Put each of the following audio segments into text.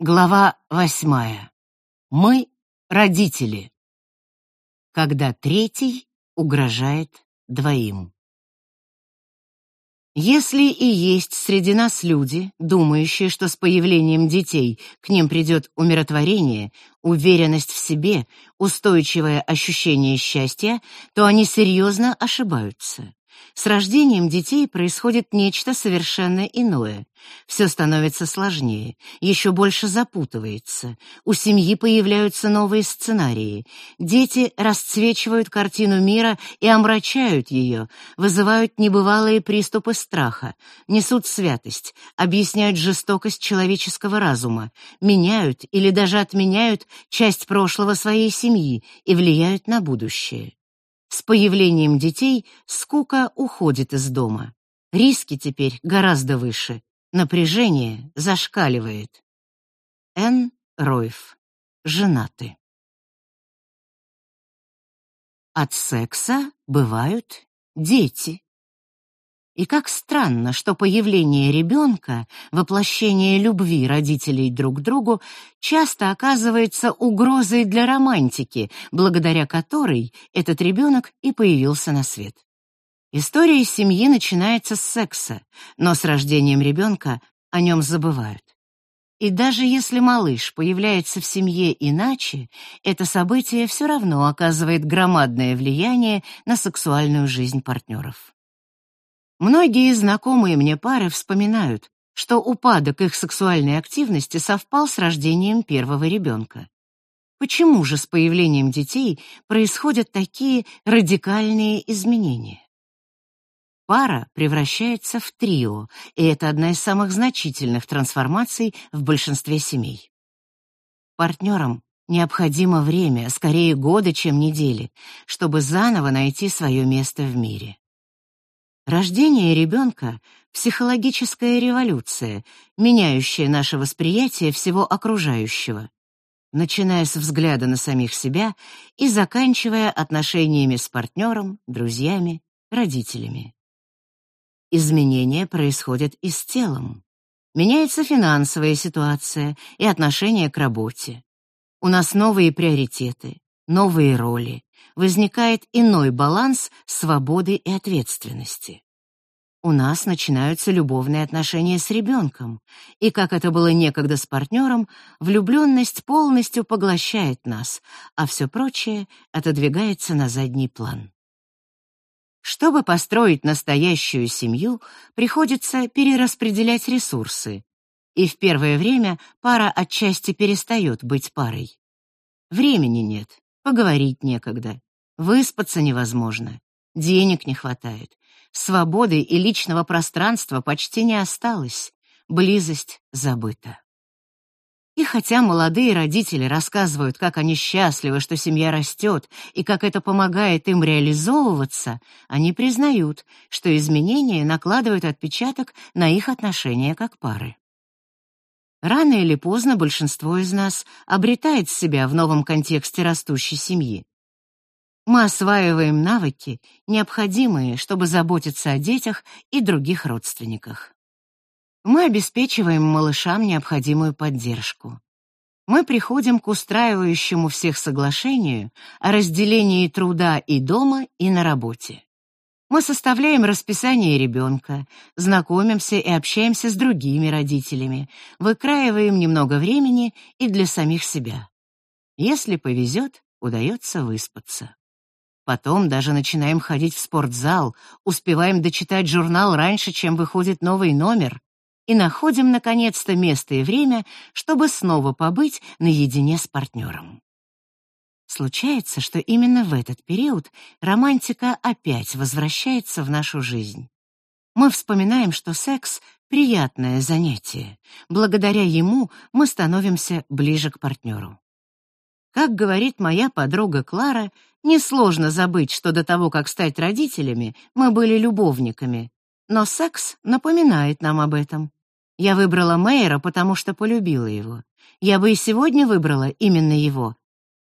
Глава восьмая. Мы — родители. Когда третий угрожает двоим. Если и есть среди нас люди, думающие, что с появлением детей к ним придет умиротворение, уверенность в себе, устойчивое ощущение счастья, то они серьезно ошибаются. С рождением детей происходит нечто совершенно иное. Все становится сложнее, еще больше запутывается. У семьи появляются новые сценарии. Дети расцвечивают картину мира и омрачают ее, вызывают небывалые приступы страха, несут святость, объясняют жестокость человеческого разума, меняют или даже отменяют часть прошлого своей семьи и влияют на будущее. С появлением детей скука уходит из дома. Риски теперь гораздо выше. Напряжение зашкаливает. Н. Ройф. Женаты. От секса бывают дети. И как странно, что появление ребенка, воплощение любви родителей друг к другу, часто оказывается угрозой для романтики, благодаря которой этот ребенок и появился на свет. История семьи начинается с секса, но с рождением ребенка о нем забывают. И даже если малыш появляется в семье иначе, это событие все равно оказывает громадное влияние на сексуальную жизнь партнеров. Многие знакомые мне пары вспоминают, что упадок их сексуальной активности совпал с рождением первого ребенка. Почему же с появлением детей происходят такие радикальные изменения? Пара превращается в трио, и это одна из самых значительных трансформаций в большинстве семей. Партнерам необходимо время, скорее годы, чем недели, чтобы заново найти свое место в мире. Рождение ребенка — психологическая революция, меняющая наше восприятие всего окружающего, начиная с взгляда на самих себя и заканчивая отношениями с партнером, друзьями, родителями. Изменения происходят и с телом. Меняется финансовая ситуация и отношение к работе. У нас новые приоритеты, новые роли, возникает иной баланс свободы и ответственности. У нас начинаются любовные отношения с ребенком, и, как это было некогда с партнером, влюбленность полностью поглощает нас, а все прочее отодвигается на задний план. Чтобы построить настоящую семью, приходится перераспределять ресурсы, и в первое время пара отчасти перестает быть парой. Времени нет, поговорить некогда, Выспаться невозможно, денег не хватает, свободы и личного пространства почти не осталось, близость забыта. И хотя молодые родители рассказывают, как они счастливы, что семья растет, и как это помогает им реализовываться, они признают, что изменения накладывают отпечаток на их отношения как пары. Рано или поздно большинство из нас обретает себя в новом контексте растущей семьи. Мы осваиваем навыки, необходимые, чтобы заботиться о детях и других родственниках. Мы обеспечиваем малышам необходимую поддержку. Мы приходим к устраивающему всех соглашению о разделении труда и дома, и на работе. Мы составляем расписание ребенка, знакомимся и общаемся с другими родителями, выкраиваем немного времени и для самих себя. Если повезет, удается выспаться. Потом даже начинаем ходить в спортзал, успеваем дочитать журнал раньше, чем выходит новый номер, и находим, наконец-то, место и время, чтобы снова побыть наедине с партнером. Случается, что именно в этот период романтика опять возвращается в нашу жизнь. Мы вспоминаем, что секс — приятное занятие. Благодаря ему мы становимся ближе к партнеру. Как говорит моя подруга Клара, несложно забыть, что до того, как стать родителями, мы были любовниками. Но секс напоминает нам об этом. Я выбрала Мэйра, потому что полюбила его. Я бы и сегодня выбрала именно его.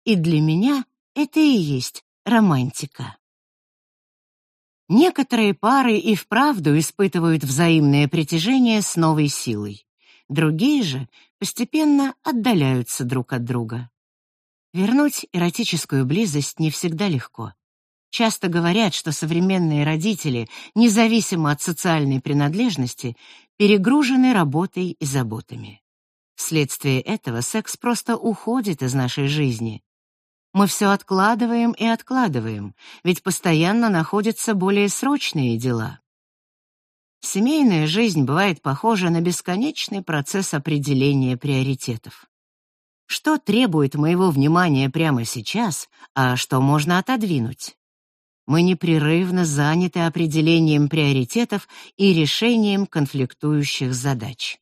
И для меня это и есть романтика. Некоторые пары и вправду испытывают взаимное притяжение с новой силой. другие же постепенно отдаляются друг от друга. Вернуть эротическую близость не всегда легко. Часто говорят, что современные родители, независимо от социальной принадлежности, перегружены работой и заботами. Вследствие этого секс просто уходит из нашей жизни. Мы все откладываем и откладываем, ведь постоянно находятся более срочные дела. Семейная жизнь бывает похожа на бесконечный процесс определения приоритетов. Что требует моего внимания прямо сейчас, а что можно отодвинуть? Мы непрерывно заняты определением приоритетов и решением конфликтующих задач.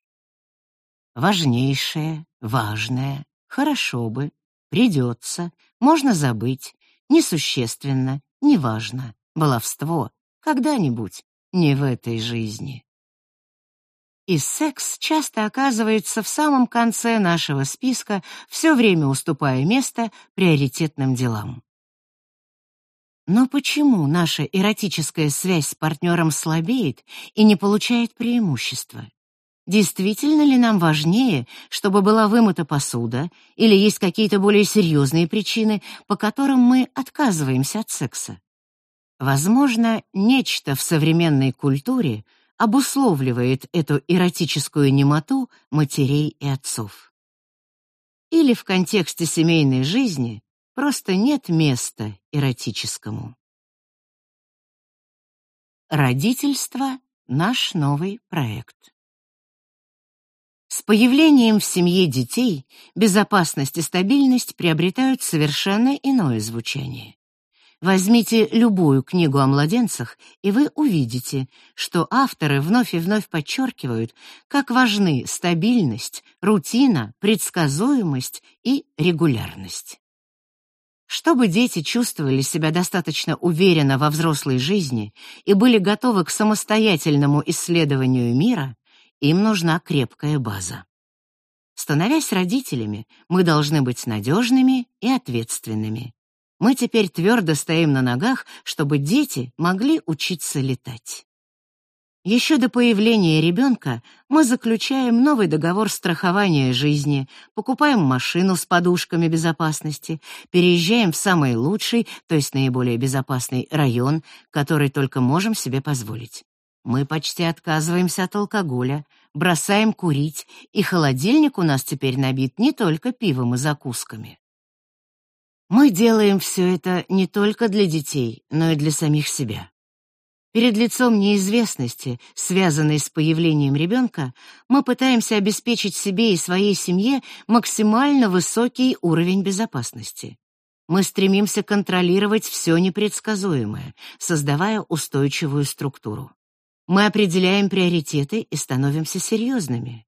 Важнейшее, важное, хорошо бы, придется, можно забыть, несущественно, неважно, баловство, когда-нибудь, не в этой жизни. И секс часто оказывается в самом конце нашего списка, все время уступая место приоритетным делам. Но почему наша эротическая связь с партнером слабеет и не получает преимущества? Действительно ли нам важнее, чтобы была вымыта посуда, или есть какие-то более серьезные причины, по которым мы отказываемся от секса? Возможно, нечто в современной культуре обусловливает эту эротическую немоту матерей и отцов. Или в контексте семейной жизни просто нет места эротическому. Родительство — наш новый проект. С появлением в семье детей безопасность и стабильность приобретают совершенно иное звучание. Возьмите любую книгу о младенцах, и вы увидите, что авторы вновь и вновь подчеркивают, как важны стабильность, рутина, предсказуемость и регулярность. Чтобы дети чувствовали себя достаточно уверенно во взрослой жизни и были готовы к самостоятельному исследованию мира, им нужна крепкая база. Становясь родителями, мы должны быть надежными и ответственными. Мы теперь твердо стоим на ногах, чтобы дети могли учиться летать. Еще до появления ребенка мы заключаем новый договор страхования жизни, покупаем машину с подушками безопасности, переезжаем в самый лучший, то есть наиболее безопасный район, который только можем себе позволить. Мы почти отказываемся от алкоголя, бросаем курить, и холодильник у нас теперь набит не только пивом и закусками. Мы делаем все это не только для детей, но и для самих себя. Перед лицом неизвестности, связанной с появлением ребенка, мы пытаемся обеспечить себе и своей семье максимально высокий уровень безопасности. Мы стремимся контролировать все непредсказуемое, создавая устойчивую структуру. Мы определяем приоритеты и становимся серьезными.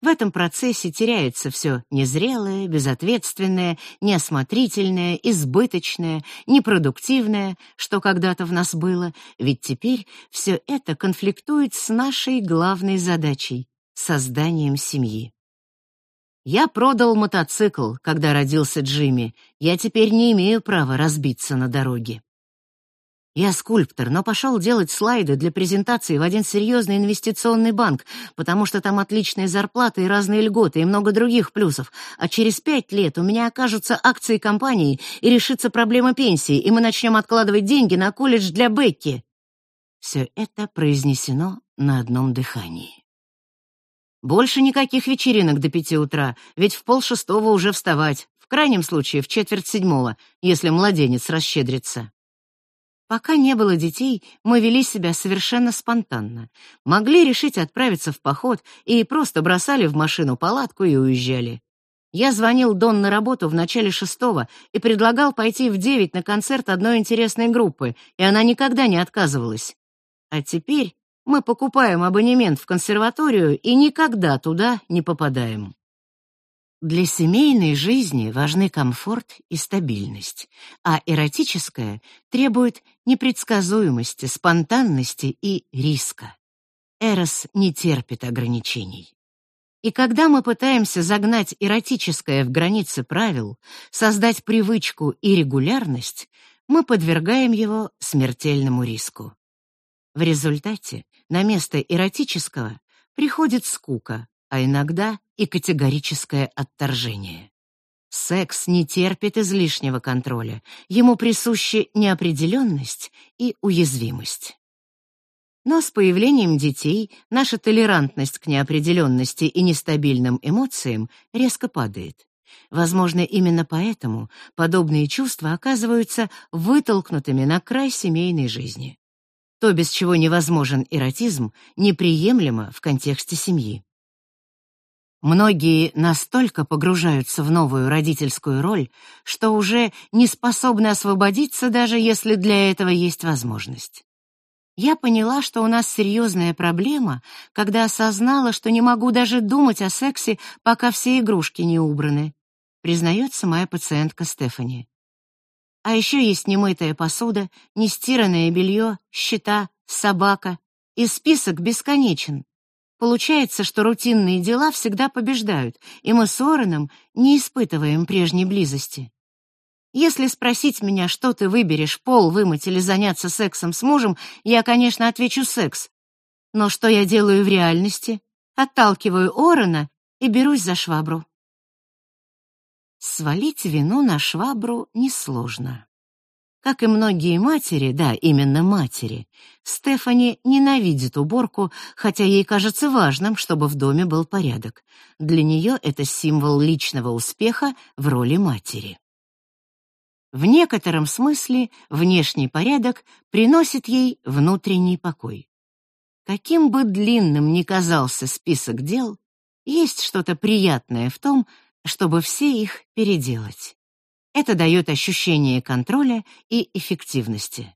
В этом процессе теряется все незрелое, безответственное, неосмотрительное, избыточное, непродуктивное, что когда-то в нас было, ведь теперь все это конфликтует с нашей главной задачей — созданием семьи. Я продал мотоцикл, когда родился Джимми. Я теперь не имею права разбиться на дороге. Я скульптор, но пошел делать слайды для презентации в один серьезный инвестиционный банк, потому что там отличные зарплаты и разные льготы и много других плюсов. А через пять лет у меня окажутся акции компании и решится проблема пенсии, и мы начнем откладывать деньги на колледж для Бекки. Все это произнесено на одном дыхании. Больше никаких вечеринок до пяти утра, ведь в полшестого уже вставать, в крайнем случае в четверть седьмого, если младенец расщедрится. Пока не было детей, мы вели себя совершенно спонтанно. Могли решить отправиться в поход и просто бросали в машину палатку и уезжали. Я звонил Дон на работу в начале шестого и предлагал пойти в девять на концерт одной интересной группы, и она никогда не отказывалась. А теперь мы покупаем абонемент в консерваторию и никогда туда не попадаем. Для семейной жизни важны комфорт и стабильность, а эротическая требует непредсказуемости, спонтанности и риска. Эрос не терпит ограничений. И когда мы пытаемся загнать эротическое в границы правил, создать привычку и регулярность, мы подвергаем его смертельному риску. В результате на место эротического приходит скука, а иногда и категорическое отторжение. Секс не терпит излишнего контроля, ему присущи неопределенность и уязвимость. Но с появлением детей наша толерантность к неопределенности и нестабильным эмоциям резко падает. Возможно, именно поэтому подобные чувства оказываются вытолкнутыми на край семейной жизни. То, без чего невозможен эротизм, неприемлемо в контексте семьи. Многие настолько погружаются в новую родительскую роль, что уже не способны освободиться, даже если для этого есть возможность. Я поняла, что у нас серьезная проблема, когда осознала, что не могу даже думать о сексе, пока все игрушки не убраны, признается моя пациентка Стефани. А еще есть немытая посуда, нестиранное белье, счета, собака, и список бесконечен. Получается, что рутинные дела всегда побеждают, и мы с Ораном не испытываем прежней близости. Если спросить меня, что ты выберешь, пол вымыть или заняться сексом с мужем, я, конечно, отвечу секс. Но что я делаю в реальности? Отталкиваю Орона и берусь за швабру. Свалить вину на швабру несложно. Как и многие матери, да, именно матери, Стефани ненавидит уборку, хотя ей кажется важным, чтобы в доме был порядок. Для нее это символ личного успеха в роли матери. В некотором смысле внешний порядок приносит ей внутренний покой. Каким бы длинным ни казался список дел, есть что-то приятное в том, чтобы все их переделать. Это дает ощущение контроля и эффективности.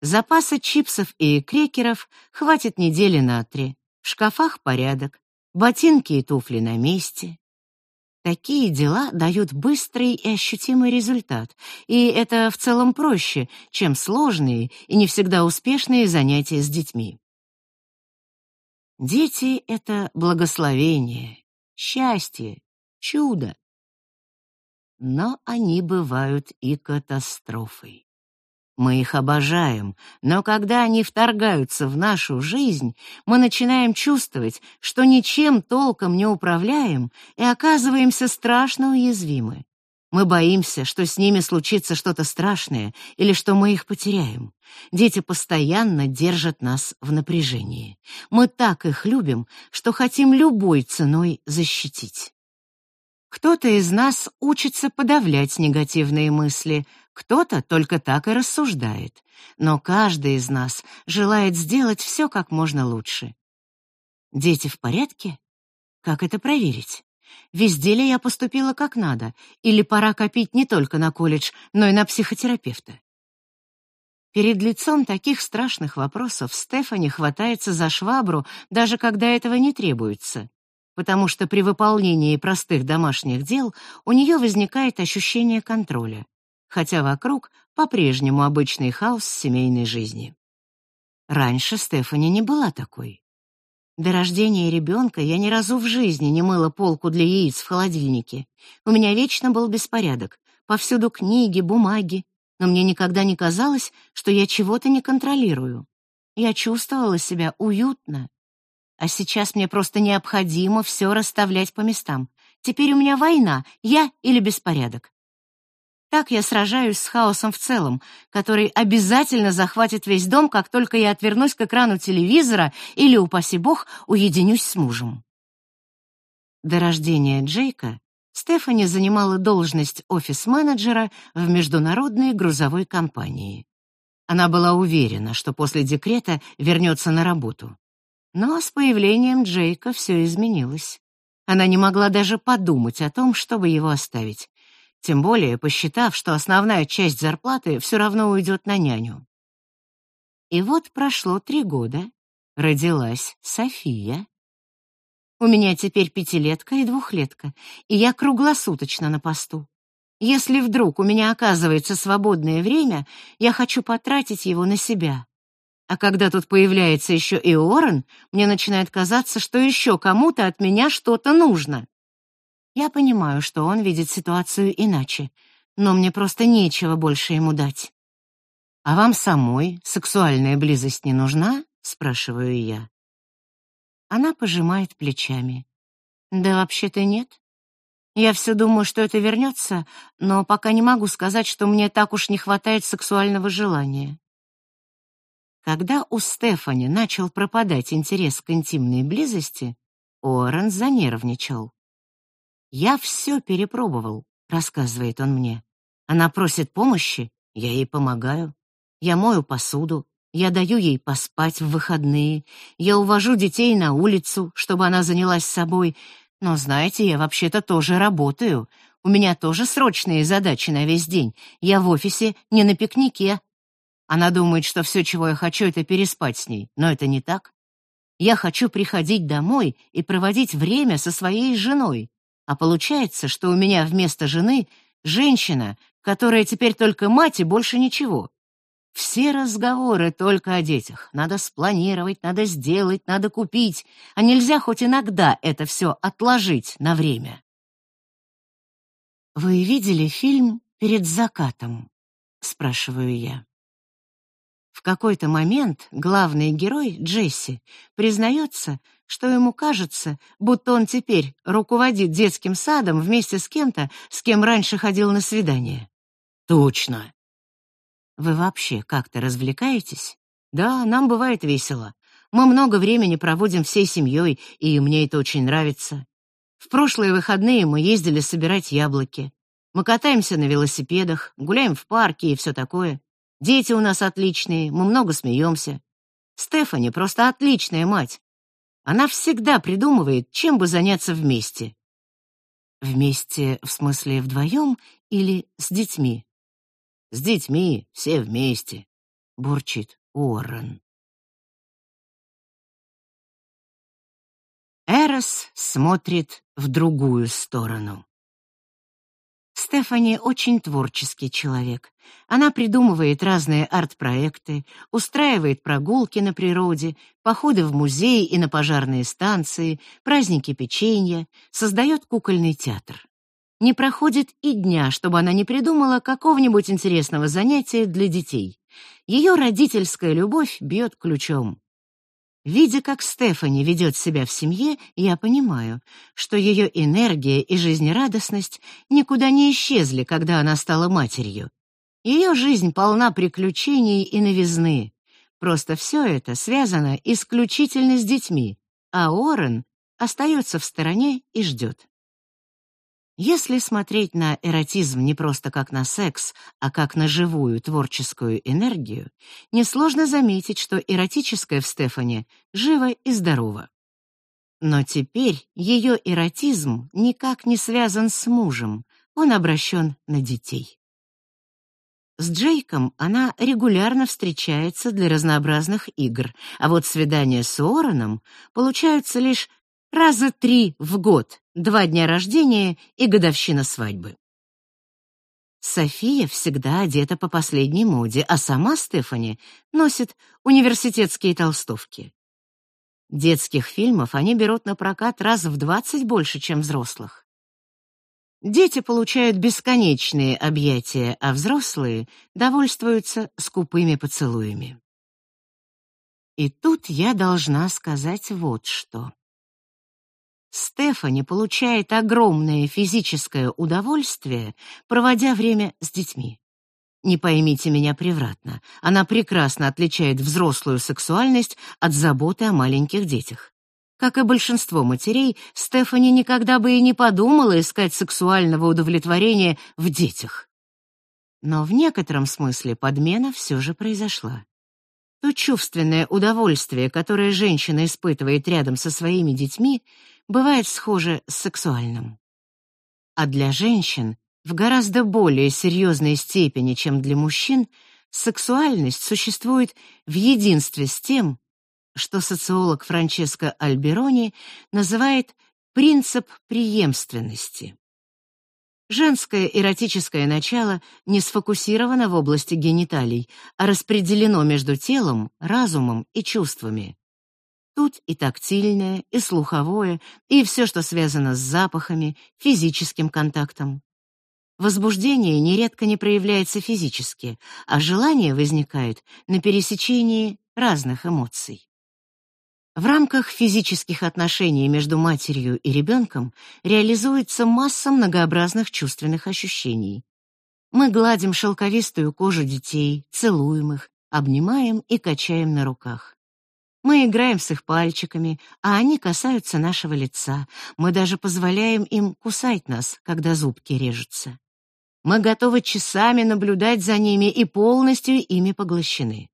Запаса чипсов и крекеров хватит недели на три. В шкафах порядок, ботинки и туфли на месте. Такие дела дают быстрый и ощутимый результат, и это в целом проще, чем сложные и не всегда успешные занятия с детьми. Дети — это благословение, счастье, чудо. Но они бывают и катастрофой. Мы их обожаем, но когда они вторгаются в нашу жизнь, мы начинаем чувствовать, что ничем толком не управляем и оказываемся страшно уязвимы. Мы боимся, что с ними случится что-то страшное или что мы их потеряем. Дети постоянно держат нас в напряжении. Мы так их любим, что хотим любой ценой защитить. Кто-то из нас учится подавлять негативные мысли, кто-то только так и рассуждает, но каждый из нас желает сделать все как можно лучше. Дети в порядке? Как это проверить? Везде ли я поступила как надо, или пора копить не только на колледж, но и на психотерапевта? Перед лицом таких страшных вопросов Стефани хватается за швабру, даже когда этого не требуется потому что при выполнении простых домашних дел у нее возникает ощущение контроля, хотя вокруг по-прежнему обычный хаос семейной жизни. Раньше Стефани не была такой. До рождения ребенка я ни разу в жизни не мыла полку для яиц в холодильнике. У меня вечно был беспорядок, повсюду книги, бумаги, но мне никогда не казалось, что я чего-то не контролирую. Я чувствовала себя уютно, а сейчас мне просто необходимо все расставлять по местам. Теперь у меня война, я или беспорядок. Так я сражаюсь с хаосом в целом, который обязательно захватит весь дом, как только я отвернусь к экрану телевизора или, упаси бог, уединюсь с мужем. До рождения Джейка Стефани занимала должность офис-менеджера в международной грузовой компании. Она была уверена, что после декрета вернется на работу. Но с появлением Джейка все изменилось. Она не могла даже подумать о том, чтобы его оставить, тем более посчитав, что основная часть зарплаты все равно уйдет на няню. И вот прошло три года, родилась София. У меня теперь пятилетка и двухлетка, и я круглосуточно на посту. Если вдруг у меня оказывается свободное время, я хочу потратить его на себя, а когда тут появляется еще и Орен, мне начинает казаться, что еще кому-то от меня что-то нужно. Я понимаю, что он видит ситуацию иначе, но мне просто нечего больше ему дать. А вам самой сексуальная близость не нужна? спрашиваю я. Она пожимает плечами. Да вообще-то нет. Я все думаю, что это вернется, но пока не могу сказать, что мне так уж не хватает сексуального желания. Когда у Стефани начал пропадать интерес к интимной близости, Уоррен занервничал. «Я все перепробовал», — рассказывает он мне. «Она просит помощи, я ей помогаю. Я мою посуду, я даю ей поспать в выходные, я увожу детей на улицу, чтобы она занялась собой. Но, знаете, я вообще-то тоже работаю. У меня тоже срочные задачи на весь день. Я в офисе не на пикнике, она думает, что все, чего я хочу, это переспать с ней, но это не так. Я хочу приходить домой и проводить время со своей женой, а получается, что у меня вместо жены женщина, которая теперь только мать и больше ничего. Все разговоры только о детях. Надо спланировать, надо сделать, надо купить, а нельзя хоть иногда это все отложить на время. Вы видели фильм «Перед закатом»? спрашиваю я. В какой-то момент главный герой, Джесси, признается, что ему кажется, будто он теперь руководит детским садом вместе с кем-то, с кем раньше ходил на свидание. Точно. Вы вообще как-то развлекаетесь? Да, нам бывает весело. Мы много времени проводим всей семьей, и мне это очень нравится. В прошлые выходные мы ездили собирать яблоки. Мы катаемся на велосипедах, гуляем в парке и все такое. Дети у нас отличные, мы много смеемся. Стефани просто отличная мать. Она всегда придумывает, чем бы заняться вместе. Вместе в смысле вдвоем или с детьми? С детьми, все вместе, бурчит Уоррен. Эрос смотрит в другую сторону. Стефани очень творческий человек. Она придумывает разные арт-проекты, устраивает прогулки на природе, походы в музеи и на пожарные станции, праздники печенья, создает кукольный театр. Не проходит и дня, чтобы она не придумала какого-нибудь интересного занятия для детей. Ее родительская любовь бьет ключом. Видя, как Стефани ведет себя в семье, я понимаю, что ее энергия и жизнерадостность никуда не исчезли, когда она стала матерью. Ее жизнь полна приключений и новизны. Просто все это связано исключительно с детьми, а Орен остается в стороне и ждет. Если смотреть на эротизм не просто как на секс, а как на живую творческую энергию, несложно заметить, что эротическое в Стефане живо и здорово. Но теперь ее эротизм никак не связан с мужем, он обращен на детей. С Джейком она регулярно встречается для разнообразных игр, а вот свидания с Уорреном получаются лишь раза три в год, два дня рождения и годовщина свадьбы. София всегда одета по последней моде, а сама Стефани носит университетские толстовки. Детских фильмов они берут на прокат раз в двадцать больше, чем взрослых. Дети получают бесконечные объятия, а взрослые довольствуются скупыми поцелуями. И тут я должна сказать вот что. Стефани получает огромное физическое удовольствие, проводя время с детьми. Не поймите меня превратно, она прекрасно отличает взрослую сексуальность от заботы о маленьких детях. Как и большинство матерей, Стефани никогда бы и не подумала искать сексуального удовлетворения в детях. Но в некотором смысле подмена все же произошла. То чувственное удовольствие, которое женщина испытывает рядом со своими детьми, бывает схоже с сексуальным. А для женщин в гораздо более серьезной степени, чем для мужчин, сексуальность существует в единстве с тем, что социолог Франческо Альберони называет принцип преемственности. Женское эротическое начало не сфокусировано в области гениталий, а распределено между телом, разумом и чувствами. Тут и тактильное, и слуховое, и все, что связано с запахами, физическим контактом. Возбуждение нередко не проявляется физически, а желание возникает на пересечении разных эмоций. В рамках физических отношений между матерью и ребенком реализуется масса многообразных чувственных ощущений. Мы гладим шелковистую кожу детей, целуем их, обнимаем и качаем на руках. Мы играем с их пальчиками, а они касаются нашего лица. Мы даже позволяем им кусать нас, когда зубки режутся. Мы готовы часами наблюдать за ними и полностью ими поглощены.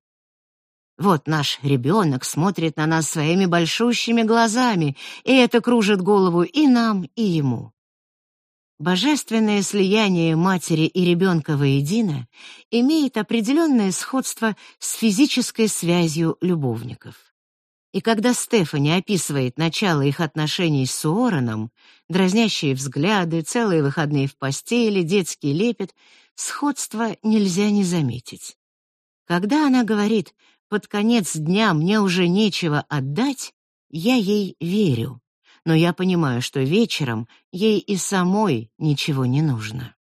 Вот наш ребенок смотрит на нас своими большущими глазами, и это кружит голову и нам, и ему. Божественное слияние матери и ребенка воедино имеет определенное сходство с физической связью любовников. И когда Стефани описывает начало их отношений с Суораном, дразнящие взгляды, целые выходные в постели, детский лепет, сходства нельзя не заметить. Когда она говорит под конец дня мне уже нечего отдать, я ей верю, но я понимаю, что вечером ей и самой ничего не нужно.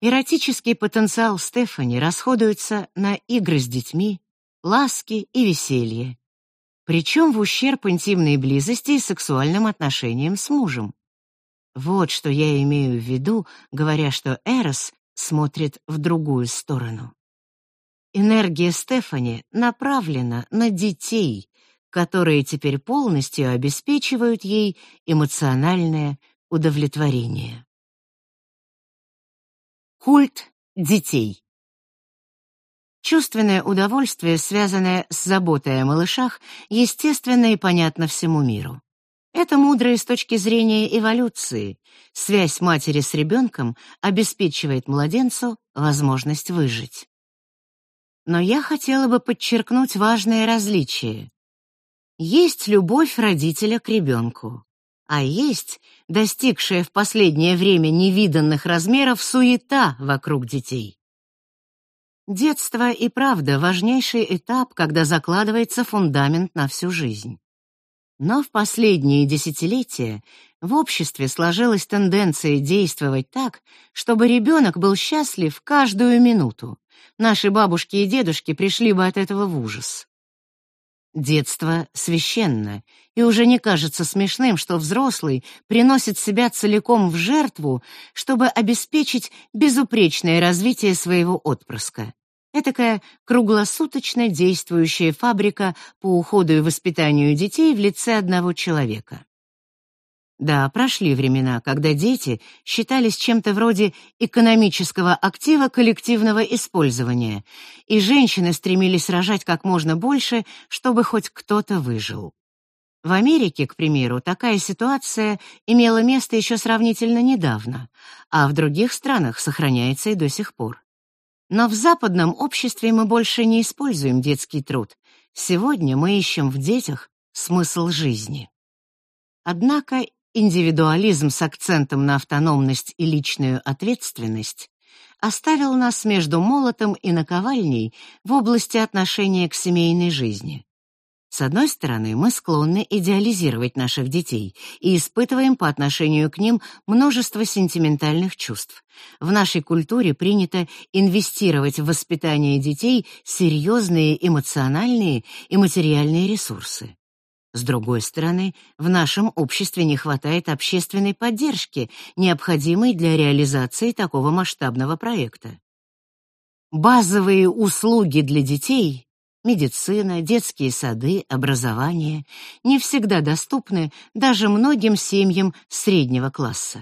Эротический потенциал Стефани расходуется на игры с детьми, ласки и веселье, причем в ущерб интимной близости и сексуальным отношениям с мужем. Вот что я имею в виду, говоря, что Эрос смотрит в другую сторону. Энергия Стефани направлена на детей, которые теперь полностью обеспечивают ей эмоциональное удовлетворение. Культ детей. Чувственное удовольствие, связанное с заботой о малышах, естественно и понятно всему миру. Это мудро с точки зрения эволюции. Связь матери с ребенком обеспечивает младенцу возможность выжить. Но я хотела бы подчеркнуть важное различие. Есть любовь родителя к ребенку, а есть достигшая в последнее время невиданных размеров суета вокруг детей. Детство и правда важнейший этап, когда закладывается фундамент на всю жизнь. Но в последние десятилетия в обществе сложилась тенденция действовать так, чтобы ребенок был счастлив каждую минуту, Наши бабушки и дедушки пришли бы от этого в ужас. Детство священно, и уже не кажется смешным, что взрослый приносит себя целиком в жертву, чтобы обеспечить безупречное развитие своего отпрыска. Этакая круглосуточно действующая фабрика по уходу и воспитанию детей в лице одного человека. Да, прошли времена, когда дети считались чем-то вроде экономического актива коллективного использования, и женщины стремились рожать как можно больше, чтобы хоть кто-то выжил. В Америке, к примеру, такая ситуация имела место еще сравнительно недавно, а в других странах сохраняется и до сих пор. Но в западном обществе мы больше не используем детский труд. Сегодня мы ищем в детях смысл жизни. Однако Индивидуализм с акцентом на автономность и личную ответственность оставил нас между молотом и наковальней в области отношения к семейной жизни. С одной стороны, мы склонны идеализировать наших детей и испытываем по отношению к ним множество сентиментальных чувств. В нашей культуре принято инвестировать в воспитание детей серьезные эмоциональные и материальные ресурсы. С другой стороны, в нашем обществе не хватает общественной поддержки, необходимой для реализации такого масштабного проекта. Базовые услуги для детей медицина, детские сады, образование не всегда доступны даже многим семьям среднего класса.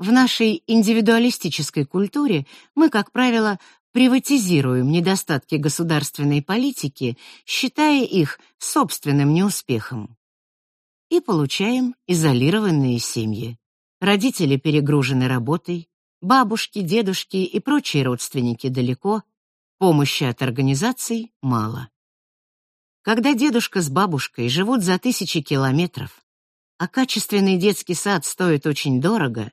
В нашей индивидуалистической культуре мы, как правило, приватизируем недостатки государственной политики, считая их собственным неуспехом. И получаем изолированные семьи. Родители перегружены работой, бабушки, дедушки и прочие родственники далеко, помощи от организаций мало. Когда дедушка с бабушкой живут за тысячи километров, а качественный детский сад стоит очень дорого,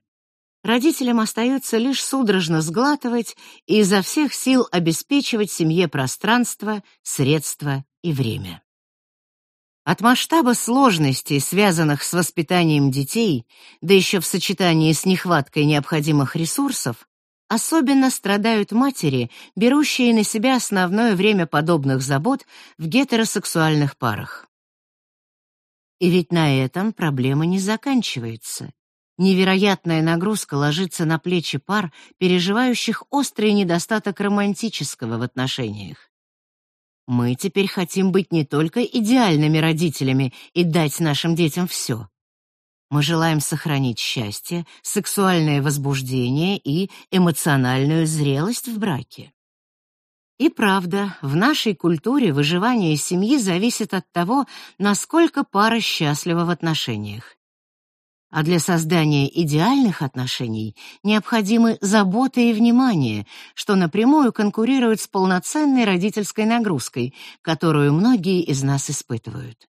Родителям остается лишь судорожно сглатывать и изо всех сил обеспечивать семье пространство, средства и время. От масштаба сложностей, связанных с воспитанием детей, да еще в сочетании с нехваткой необходимых ресурсов, особенно страдают матери, берущие на себя основное время подобных забот в гетеросексуальных парах. И ведь на этом проблема не заканчивается. Невероятная нагрузка ложится на плечи пар, переживающих острый недостаток романтического в отношениях. Мы теперь хотим быть не только идеальными родителями и дать нашим детям все. Мы желаем сохранить счастье, сексуальное возбуждение и эмоциональную зрелость в браке. И правда, в нашей культуре выживание семьи зависит от того, насколько пара счастлива в отношениях. А для создания идеальных отношений необходимы забота и внимание, что напрямую конкурирует с полноценной родительской нагрузкой, которую многие из нас испытывают.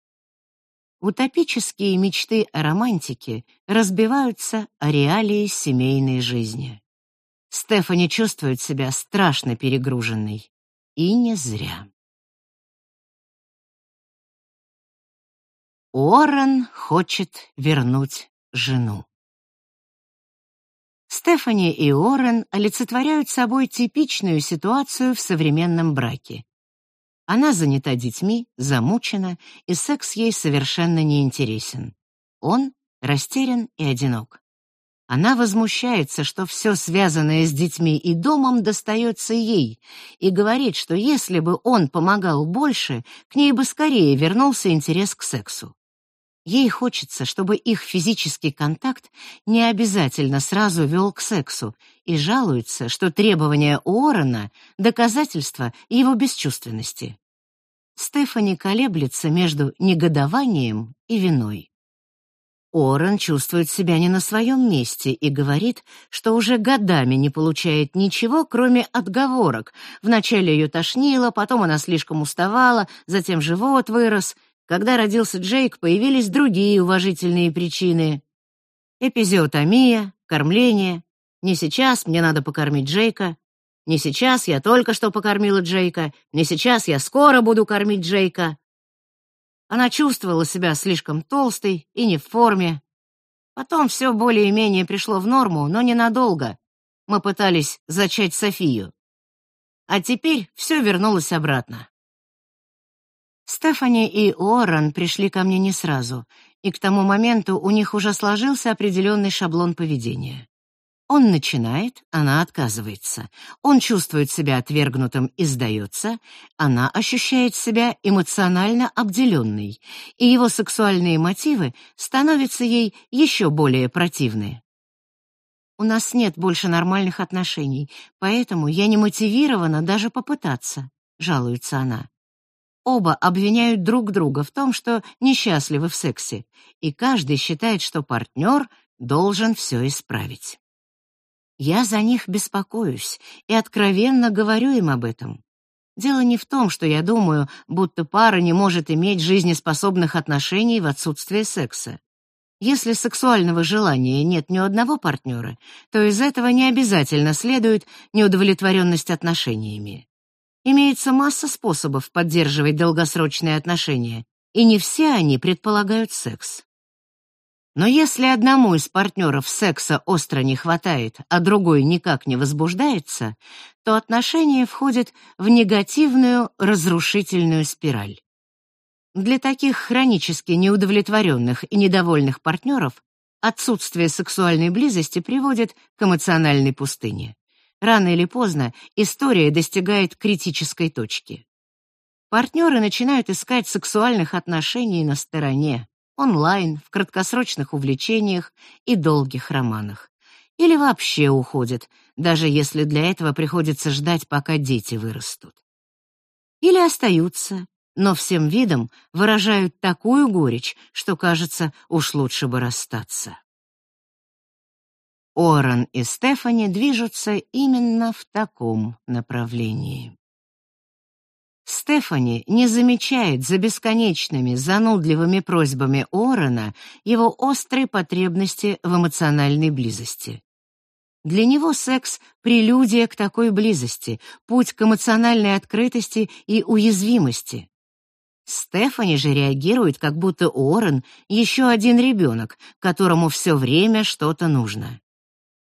Утопические мечты о романтике разбиваются о реалии семейной жизни. Стефани чувствует себя страшно перегруженной. И не зря. Уоррен хочет вернуть жену. Стефани и Орен олицетворяют собой типичную ситуацию в современном браке. Она занята детьми, замучена, и секс ей совершенно не интересен. Он растерян и одинок. Она возмущается, что все связанное с детьми и домом достается ей, и говорит, что если бы он помогал больше, к ней бы скорее вернулся интерес к сексу. Ей хочется, чтобы их физический контакт не обязательно сразу вел к сексу, и жалуется, что требования Уоррена — доказательство его бесчувственности. Стефани колеблется между негодованием и виной. Орен чувствует себя не на своем месте и говорит, что уже годами не получает ничего, кроме отговорок. Вначале ее тошнило, потом она слишком уставала, затем живот вырос — когда родился Джейк, появились другие уважительные причины. Эпизиотомия, кормление. Не сейчас мне надо покормить Джейка. Не сейчас я только что покормила Джейка. Не сейчас я скоро буду кормить Джейка. Она чувствовала себя слишком толстой и не в форме. Потом все более-менее пришло в норму, но ненадолго. Мы пытались зачать Софию. А теперь все вернулось обратно. Стефани и Уоррен пришли ко мне не сразу, и к тому моменту у них уже сложился определенный шаблон поведения. Он начинает, она отказывается. Он чувствует себя отвергнутым и сдается, она ощущает себя эмоционально обделенной, и его сексуальные мотивы становятся ей еще более противны. У нас нет больше нормальных отношений, поэтому я не мотивирована даже попытаться, жалуется она. Оба обвиняют друг друга в том, что несчастливы в сексе, и каждый считает, что партнер должен все исправить. Я за них беспокоюсь и откровенно говорю им об этом. Дело не в том, что я думаю, будто пара не может иметь жизнеспособных отношений в отсутствие секса. Если сексуального желания нет ни у одного партнера, то из этого не обязательно следует неудовлетворенность отношениями. Имеется масса способов поддерживать долгосрочные отношения, и не все они предполагают секс. Но если одному из партнеров секса остро не хватает, а другой никак не возбуждается, то отношения входят в негативную разрушительную спираль. Для таких хронически неудовлетворенных и недовольных партнеров отсутствие сексуальной близости приводит к эмоциональной пустыне. Рано или поздно история достигает критической точки. Партнеры начинают искать сексуальных отношений на стороне, онлайн, в краткосрочных увлечениях и долгих романах. Или вообще уходят, даже если для этого приходится ждать, пока дети вырастут. Или остаются, но всем видом выражают такую горечь, что кажется, уж лучше бы расстаться. Оран и Стефани движутся именно в таком направлении. Стефани не замечает за бесконечными занудливыми просьбами Орана его острой потребности в эмоциональной близости. Для него секс — прелюдия к такой близости, путь к эмоциональной открытости и уязвимости. Стефани же реагирует, как будто Орен — еще один ребенок, которому все время что-то нужно.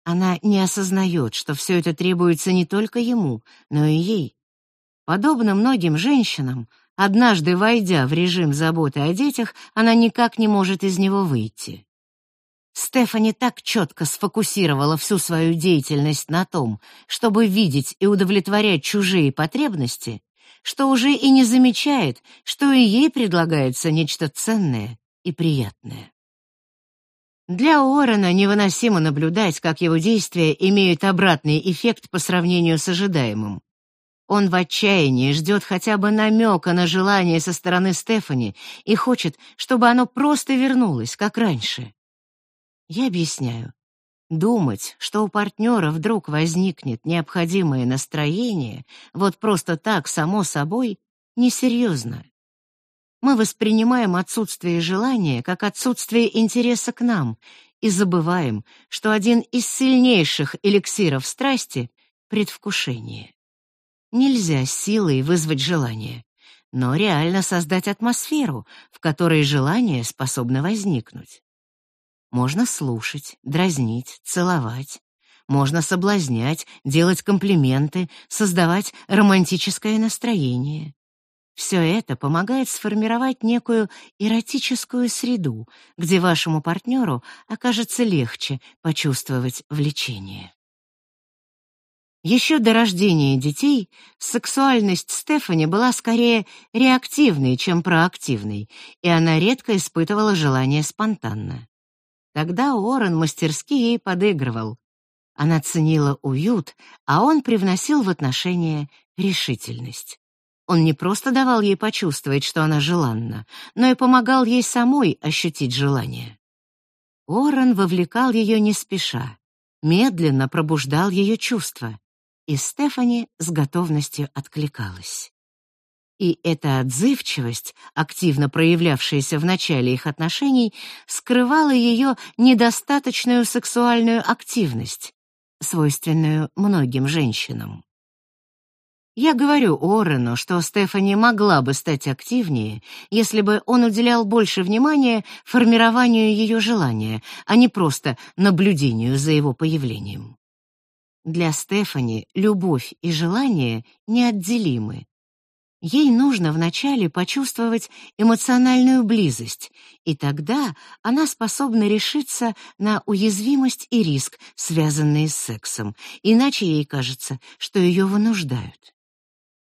Она не осознает, что все это требуется не только ему, но и ей. Подобно многим женщинам, Однажды, войдя в режим заботы о детях, она никак не может из него выйти. Стефани так четко сфокусировала всю свою деятельность на том, чтобы видеть и удовлетворять чужие потребности, что уже и не замечает, что и ей предлагается нечто ценное и приятное. Для Уоррена невыносимо наблюдать, как его действия имеют обратный эффект по сравнению с ожидаемым. Он в отчаянии ждет хотя бы намека на желание со стороны Стефани и хочет, чтобы оно просто вернулось, как раньше. Я объясняю. Думать, что у партнера вдруг возникнет необходимое настроение, вот просто так, само собой, несерьезно. Мы воспринимаем отсутствие желания как отсутствие интереса к нам и забываем, что один из сильнейших эликсиров страсти — предвкушение. Нельзя силой вызвать желание, но реально создать атмосферу, в которой желание способно возникнуть. Можно слушать, дразнить, целовать. Можно соблазнять, делать комплименты, создавать романтическое настроение. Все это помогает сформировать некую эротическую среду, где вашему партнеру окажется легче почувствовать влечение. Еще до рождения детей сексуальность Стефани была скорее реактивной, чем проактивной, и она редко испытывала желание спонтанно. Тогда Уоррен мастерски ей подыгрывал. Она ценила уют, а он привносил в отношения решительность. Он не просто давал ей почувствовать, что она желанна, но и помогал ей самой ощутить желание. Уоррен вовлекал ее не спеша, медленно пробуждал ее чувства, и Стефани с готовностью откликалась. И эта отзывчивость, активно проявлявшаяся в начале их отношений, скрывала ее недостаточную сексуальную активность, свойственную многим женщинам. Я говорю Орену, что Стефани могла бы стать активнее, если бы он уделял больше внимания формированию ее желания, а не просто наблюдению за его появлением. Для Стефани любовь и желание неотделимы, Ей нужно вначале почувствовать эмоциональную близость, и тогда она способна решиться на уязвимость и риск, связанные с сексом, иначе ей кажется, что ее вынуждают.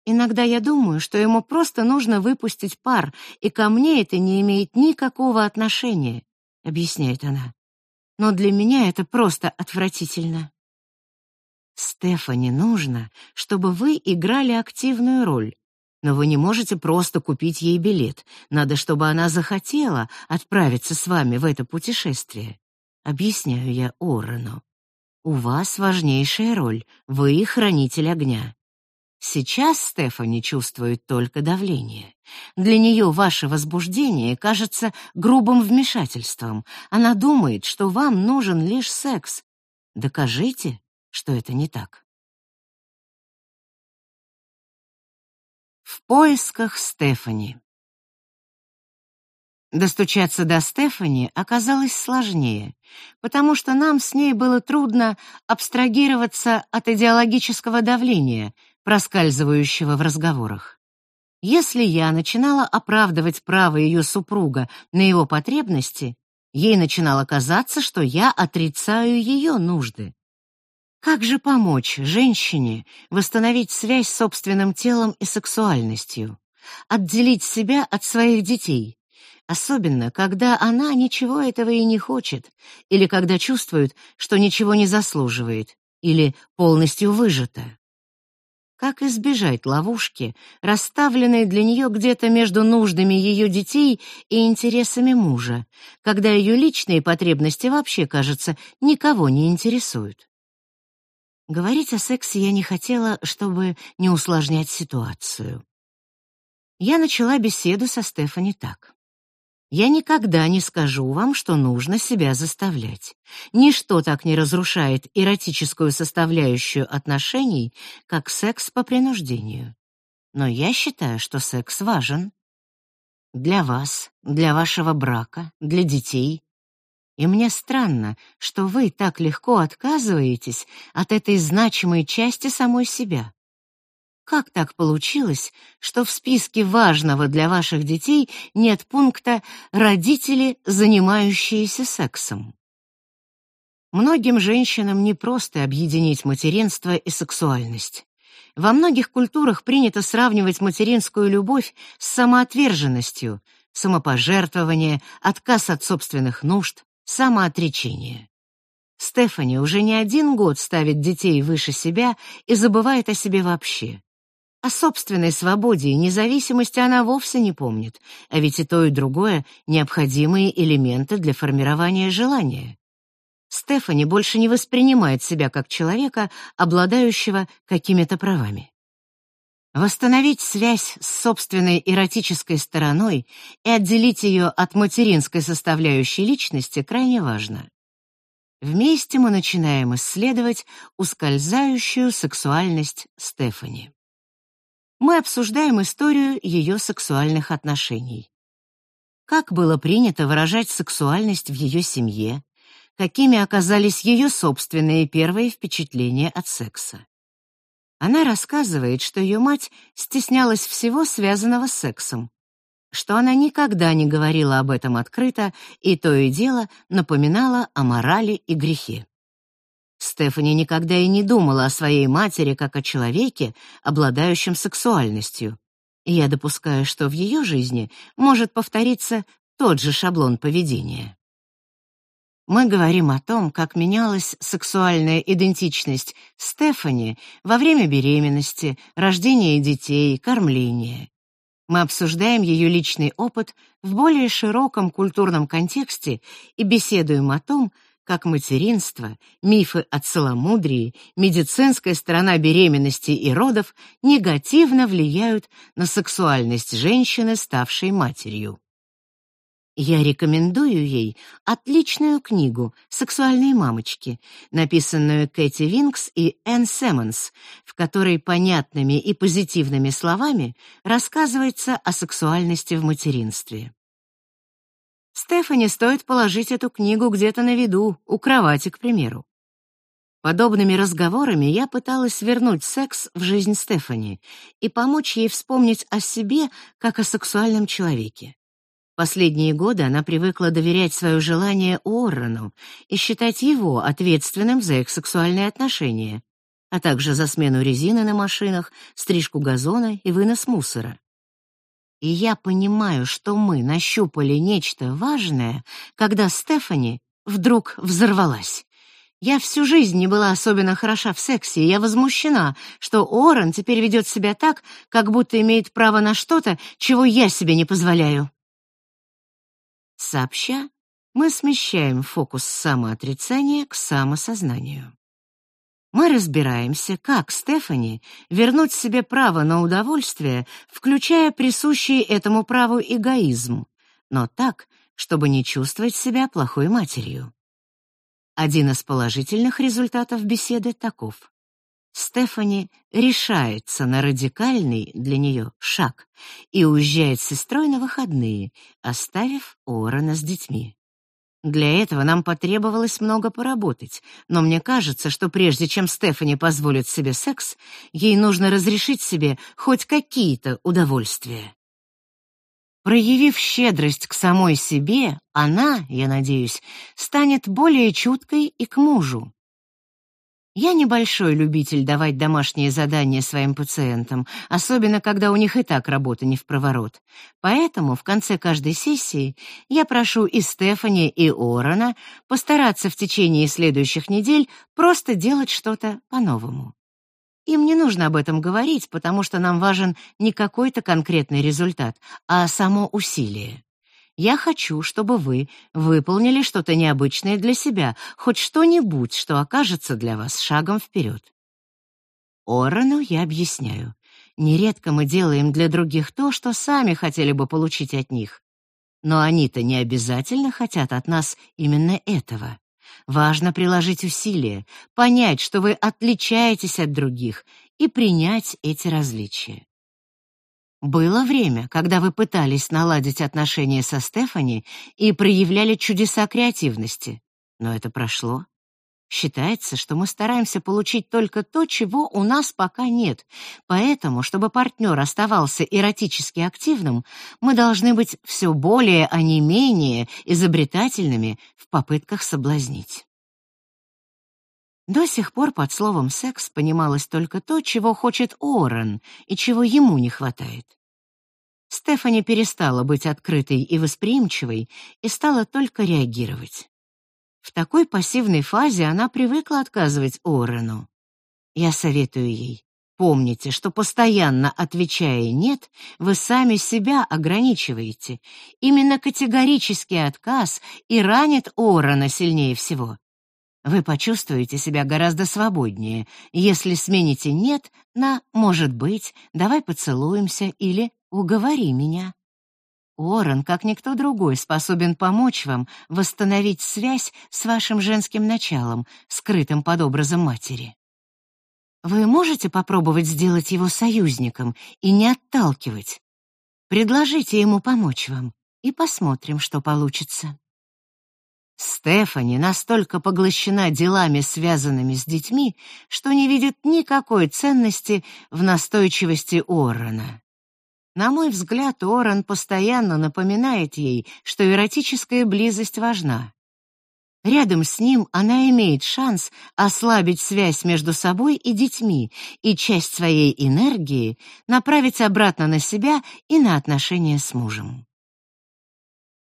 Иногда я думаю, что ему просто нужно выпустить пар, и ко мне это не имеет никакого отношения, объясняет она. Но для меня это просто отвратительно. Стефани нужно, чтобы вы играли активную роль, но вы не можете просто купить ей билет. Надо, чтобы она захотела отправиться с вами в это путешествие. Объясняю я Оррену. У вас важнейшая роль. Вы хранитель огня. Сейчас Стефани чувствует только давление. Для нее ваше возбуждение кажется грубым вмешательством. Она думает, что вам нужен лишь секс. Докажите, что это не так. В поисках Стефани. Достучаться до Стефани оказалось сложнее, потому что нам с ней было трудно абстрагироваться от идеологического давления, проскальзывающего в разговорах. Если я начинала оправдывать право ее супруга на его потребности, ей начинало казаться, что я отрицаю ее нужды. Как же помочь женщине восстановить связь с собственным телом и сексуальностью, отделить себя от своих детей, особенно когда она ничего этого и не хочет, или когда чувствует, что ничего не заслуживает, или полностью выжата? Как избежать ловушки, расставленной для нее где-то между нуждами ее детей и интересами мужа, когда ее личные потребности вообще, кажется, никого не интересуют? Говорить о сексе я не хотела, чтобы не усложнять ситуацию. Я начала беседу со Стефани так. Я никогда не скажу вам, что нужно себя заставлять. Ничто так не разрушает эротическую составляющую отношений, как секс по принуждению. Но я считаю, что секс важен. Для вас, для вашего брака, для детей, и мне странно, что вы так легко отказываетесь от этой значимой части самой себя. Как так получилось, что в списке важного для ваших детей нет пункта «родители, занимающиеся сексом»? Многим женщинам не просто объединить материнство и сексуальность. Во многих культурах принято сравнивать материнскую любовь с самоотверженностью, самопожертвование, отказ от собственных нужд, самоотречение. Стефани уже не один год ставит детей выше себя и забывает о себе вообще. О собственной свободе и независимости она вовсе не помнит, а ведь и то, и другое — необходимые элементы для формирования желания. Стефани больше не воспринимает себя как человека, обладающего какими-то правами. Восстановить связь с собственной эротической стороной и отделить ее от материнской составляющей личности крайне важно. Вместе мы начинаем исследовать ускользающую сексуальность Стефани мы обсуждаем историю ее сексуальных отношений. Как было принято выражать сексуальность в ее семье, какими оказались ее собственные первые впечатления от секса. Она рассказывает, что ее мать стеснялась всего связанного с сексом, что она никогда не говорила об этом открыто и то и дело напоминала о морали и грехе. Стефани никогда и не думала о своей матери как о человеке, обладающем сексуальностью. Я допускаю, что в ее жизни может повториться тот же шаблон поведения. Мы говорим о том, как менялась сексуальная идентичность Стефани во время беременности, рождения детей, кормления. Мы обсуждаем ее личный опыт в более широком культурном контексте и беседуем о том, как материнство, мифы о целомудрии, медицинская сторона беременности и родов негативно влияют на сексуальность женщины, ставшей матерью. Я рекомендую ей отличную книгу «Сексуальные мамочки», написанную Кэти Винкс и Энн Сэммонс, в которой понятными и позитивными словами рассказывается о сексуальности в материнстве. Стефани стоит положить эту книгу где-то на виду, у кровати, к примеру. Подобными разговорами я пыталась вернуть секс в жизнь Стефани и помочь ей вспомнить о себе как о сексуальном человеке. Последние годы она привыкла доверять свое желание Уоррену и считать его ответственным за их сексуальные отношения, а также за смену резины на машинах, стрижку газона и вынос мусора. И я понимаю, что мы нащупали нечто важное, когда Стефани вдруг взорвалась. Я всю жизнь не была особенно хороша в сексе, и я возмущена, что Орен теперь ведет себя так, как будто имеет право на что-то, чего я себе не позволяю. Сообща, мы смещаем фокус самоотрицания к самосознанию мы разбираемся, как Стефани вернуть себе право на удовольствие, включая присущий этому праву эгоизм, но так, чтобы не чувствовать себя плохой матерью. Один из положительных результатов беседы таков. Стефани решается на радикальный для нее шаг и уезжает с сестрой на выходные, оставив Орена с детьми. Для этого нам потребовалось много поработать, но мне кажется, что прежде чем Стефани позволит себе секс, ей нужно разрешить себе хоть какие-то удовольствия. Проявив щедрость к самой себе, она, я надеюсь, станет более чуткой и к мужу. Я небольшой любитель давать домашние задания своим пациентам, особенно когда у них и так работа не в проворот. Поэтому в конце каждой сессии я прошу и Стефани, и Орона постараться в течение следующих недель просто делать что-то по-новому. Им не нужно об этом говорить, потому что нам важен не какой-то конкретный результат, а само усилие. Я хочу, чтобы вы выполнили что-то необычное для себя, хоть что-нибудь, что окажется для вас шагом вперед. Орану я объясняю. Нередко мы делаем для других то, что сами хотели бы получить от них. Но они-то не обязательно хотят от нас именно этого. Важно приложить усилия, понять, что вы отличаетесь от других, и принять эти различия. Было время, когда вы пытались наладить отношения со Стефани и проявляли чудеса креативности, но это прошло. Считается, что мы стараемся получить только то, чего у нас пока нет. Поэтому, чтобы партнер оставался эротически активным, мы должны быть все более, а не менее изобретательными в попытках соблазнить. До сих пор под словом «секс» понималось только то, чего хочет Орен и чего ему не хватает. Стефани перестала быть открытой и восприимчивой и стала только реагировать. В такой пассивной фазе она привыкла отказывать Орену. Я советую ей: помните, что постоянно отвечая нет, вы сами себя ограничиваете. Именно категорический отказ и ранит Орена сильнее всего. Вы почувствуете себя гораздо свободнее, если смените нет на может быть, давай поцелуемся или уговори меня. Уоррен, как никто другой, способен помочь вам восстановить связь с вашим женским началом, скрытым под образом матери. Вы можете попробовать сделать его союзником и не отталкивать. Предложите ему помочь вам, и посмотрим, что получится. Стефани настолько поглощена делами, связанными с детьми, что не видит никакой ценности в настойчивости Уоррена. На мой взгляд, Оран постоянно напоминает ей, что эротическая близость важна. Рядом с ним она имеет шанс ослабить связь между собой и детьми и часть своей энергии направить обратно на себя и на отношения с мужем.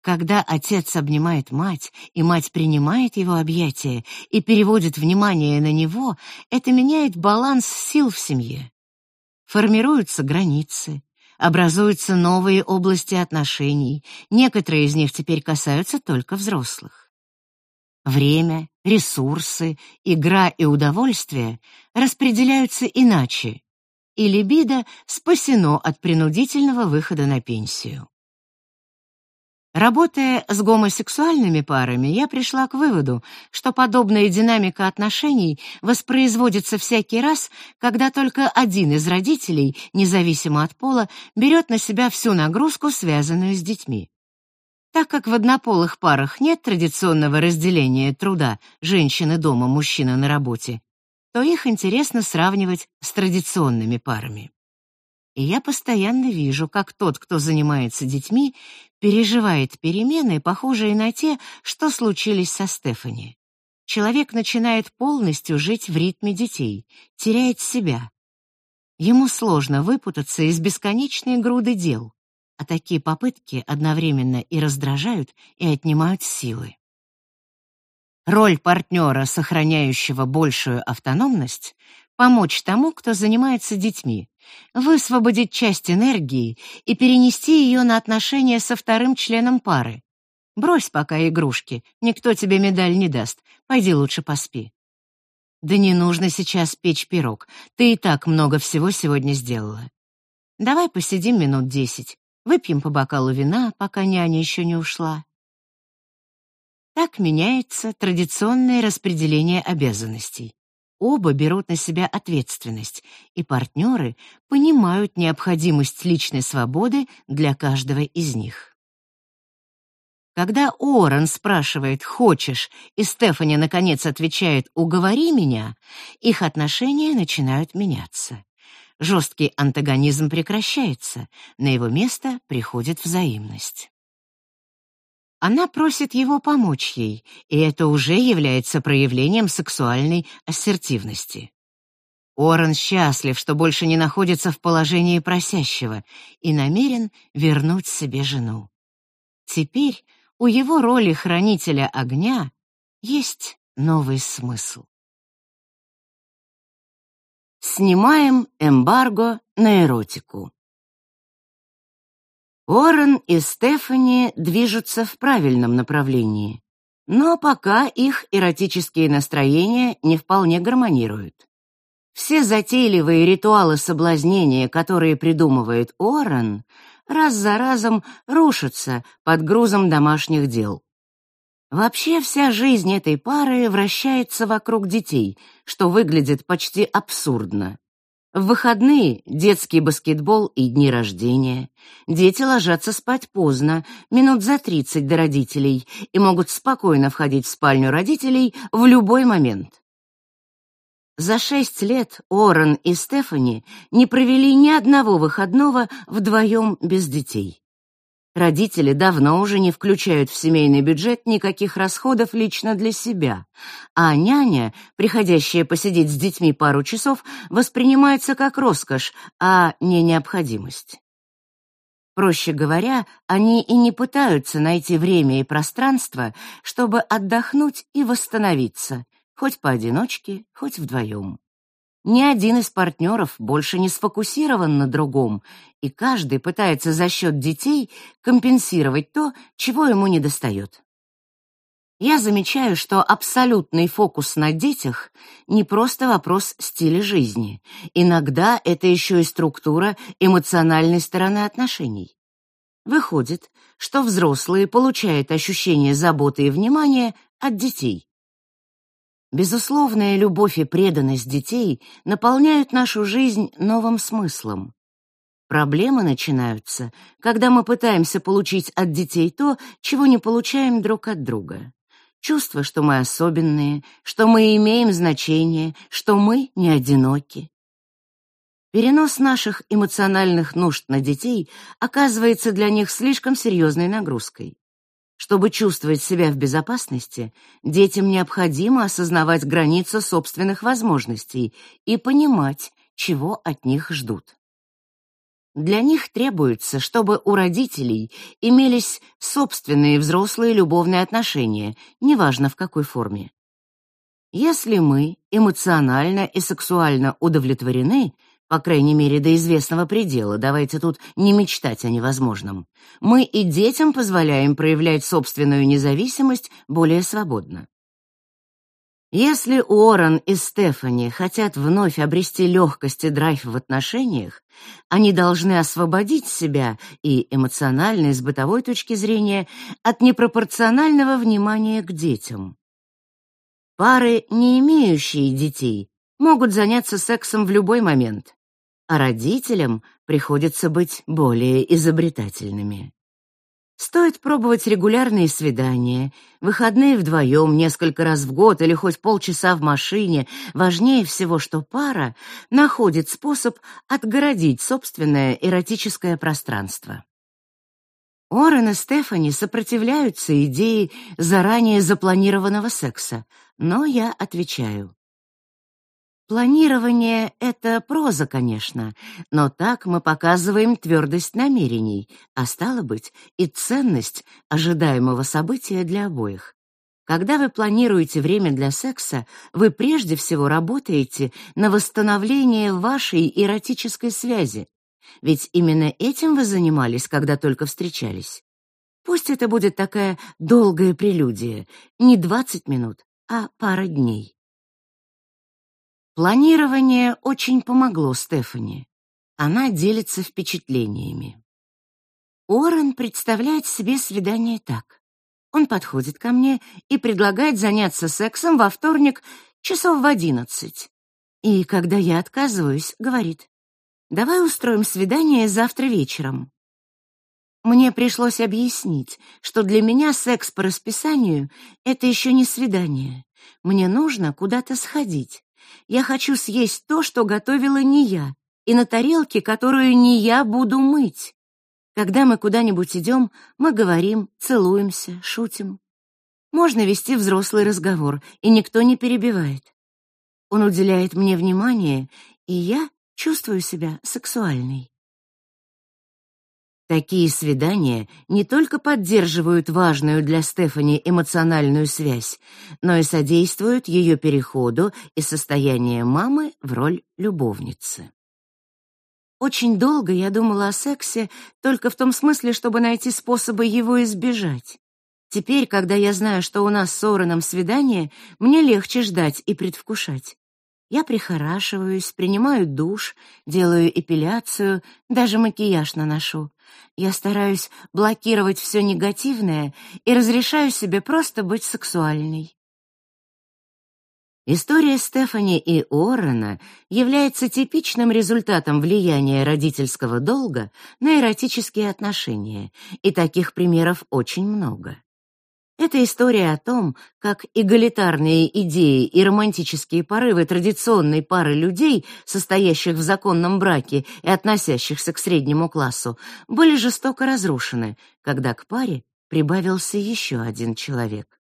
Когда отец обнимает мать, и мать принимает его объятия и переводит внимание на него, это меняет баланс сил в семье. Формируются границы, образуются новые области отношений, некоторые из них теперь касаются только взрослых. Время, ресурсы, игра и удовольствие распределяются иначе, и либидо спасено от принудительного выхода на пенсию. Работая с гомосексуальными парами, я пришла к выводу, что подобная динамика отношений воспроизводится всякий раз, когда только один из родителей, независимо от пола, берет на себя всю нагрузку, связанную с детьми. Так как в однополых парах нет традиционного разделения труда женщины дома, мужчина на работе, то их интересно сравнивать с традиционными парами. И я постоянно вижу, как тот, кто занимается детьми, переживает перемены, похожие на те, что случились со Стефани. Человек начинает полностью жить в ритме детей, теряет себя. Ему сложно выпутаться из бесконечной груды дел, а такие попытки одновременно и раздражают, и отнимают силы. Роль партнера, сохраняющего большую автономность, помочь тому, кто занимается детьми, высвободить часть энергии и перенести ее на отношения со вторым членом пары. Брось пока игрушки, никто тебе медаль не даст. Пойди лучше поспи. Да не нужно сейчас печь пирог. Ты и так много всего сегодня сделала. Давай посидим минут десять, выпьем по бокалу вина, пока няня еще не ушла. Так меняется традиционное распределение обязанностей. Оба берут на себя ответственность, и партнеры понимают необходимость личной свободы для каждого из них. Когда Орен спрашивает «хочешь?» и Стефани наконец отвечает «уговори меня», их отношения начинают меняться. Жесткий антагонизм прекращается, на его место приходит взаимность. Она просит его помочь ей, и это уже является проявлением сексуальной ассертивности. Орен счастлив, что больше не находится в положении просящего и намерен вернуть себе жену. Теперь у его роли хранителя огня есть новый смысл. Снимаем эмбарго на эротику. Орен и Стефани движутся в правильном направлении, но пока их эротические настроения не вполне гармонируют. Все затейливые ритуалы соблазнения, которые придумывает Орен, раз за разом рушатся под грузом домашних дел. Вообще вся жизнь этой пары вращается вокруг детей, что выглядит почти абсурдно. В выходные детский баскетбол и дни рождения. Дети ложатся спать поздно, минут за 30 до родителей, и могут спокойно входить в спальню родителей в любой момент. За шесть лет Орен и Стефани не провели ни одного выходного вдвоем без детей. Родители давно уже не включают в семейный бюджет никаких расходов лично для себя, а няня, приходящая посидеть с детьми пару часов, воспринимается как роскошь, а не необходимость. Проще говоря, они и не пытаются найти время и пространство, чтобы отдохнуть и восстановиться, хоть поодиночке, хоть вдвоем. Ни один из партнеров больше не сфокусирован на другом, и каждый пытается за счет детей компенсировать то, чего ему недостает. Я замечаю, что абсолютный фокус на детях не просто вопрос стиля жизни. Иногда это еще и структура эмоциональной стороны отношений. Выходит, что взрослые получают ощущение заботы и внимания от детей. Безусловная любовь и преданность детей наполняют нашу жизнь новым смыслом. Проблемы начинаются, когда мы пытаемся получить от детей то, чего не получаем друг от друга. Чувство, что мы особенные, что мы имеем значение, что мы не одиноки. Перенос наших эмоциональных нужд на детей оказывается для них слишком серьезной нагрузкой. Чтобы чувствовать себя в безопасности, детям необходимо осознавать границы собственных возможностей и понимать, чего от них ждут. Для них требуется, чтобы у родителей имелись собственные взрослые любовные отношения, неважно в какой форме. Если мы эмоционально и сексуально удовлетворены, по крайней мере, до известного предела. Давайте тут не мечтать о невозможном. Мы и детям позволяем проявлять собственную независимость более свободно. Если Уоррен и Стефани хотят вновь обрести легкость и драйв в отношениях, они должны освободить себя и эмоционально, и с бытовой точки зрения от непропорционального внимания к детям. Пары, не имеющие детей, могут заняться сексом в любой момент а родителям приходится быть более изобретательными. Стоит пробовать регулярные свидания, выходные вдвоем несколько раз в год или хоть полчаса в машине. Важнее всего, что пара находит способ отгородить собственное эротическое пространство. Орен и Стефани сопротивляются идее заранее запланированного секса, но я отвечаю. Планирование — это проза, конечно, но так мы показываем твердость намерений, а стало быть, и ценность ожидаемого события для обоих. Когда вы планируете время для секса, вы прежде всего работаете на восстановление вашей эротической связи. Ведь именно этим вы занимались, когда только встречались. Пусть это будет такая долгая прелюдия, не 20 минут, а пара дней. Планирование очень помогло Стефани. Она делится впечатлениями. Орен представляет себе свидание так. Он подходит ко мне и предлагает заняться сексом во вторник часов в одиннадцать. И когда я отказываюсь, говорит: "Давай устроим свидание завтра вечером". Мне пришлось объяснить, что для меня секс по расписанию это еще не свидание. Мне нужно куда-то сходить. Я хочу съесть то, что готовила не я, и на тарелке, которую не я буду мыть. Когда мы куда-нибудь идем, мы говорим, целуемся, шутим. Можно вести взрослый разговор, и никто не перебивает. Он уделяет мне внимание, и я чувствую себя сексуальной. Такие свидания не только поддерживают важную для Стефани эмоциональную связь, но и содействуют ее переходу из состояния мамы в роль любовницы. Очень долго я думала о сексе только в том смысле, чтобы найти способы его избежать. Теперь, когда я знаю, что у нас с Ораном свидание, мне легче ждать и предвкушать. Я прихорашиваюсь, принимаю душ, делаю эпиляцию, даже макияж наношу. Я стараюсь блокировать все негативное и разрешаю себе просто быть сексуальной. История Стефани и Уоррена является типичным результатом влияния родительского долга на эротические отношения, и таких примеров очень много. Это история о том, как эгалитарные идеи и романтические порывы традиционной пары людей, состоящих в законном браке и относящихся к среднему классу, были жестоко разрушены, когда к паре прибавился еще один человек.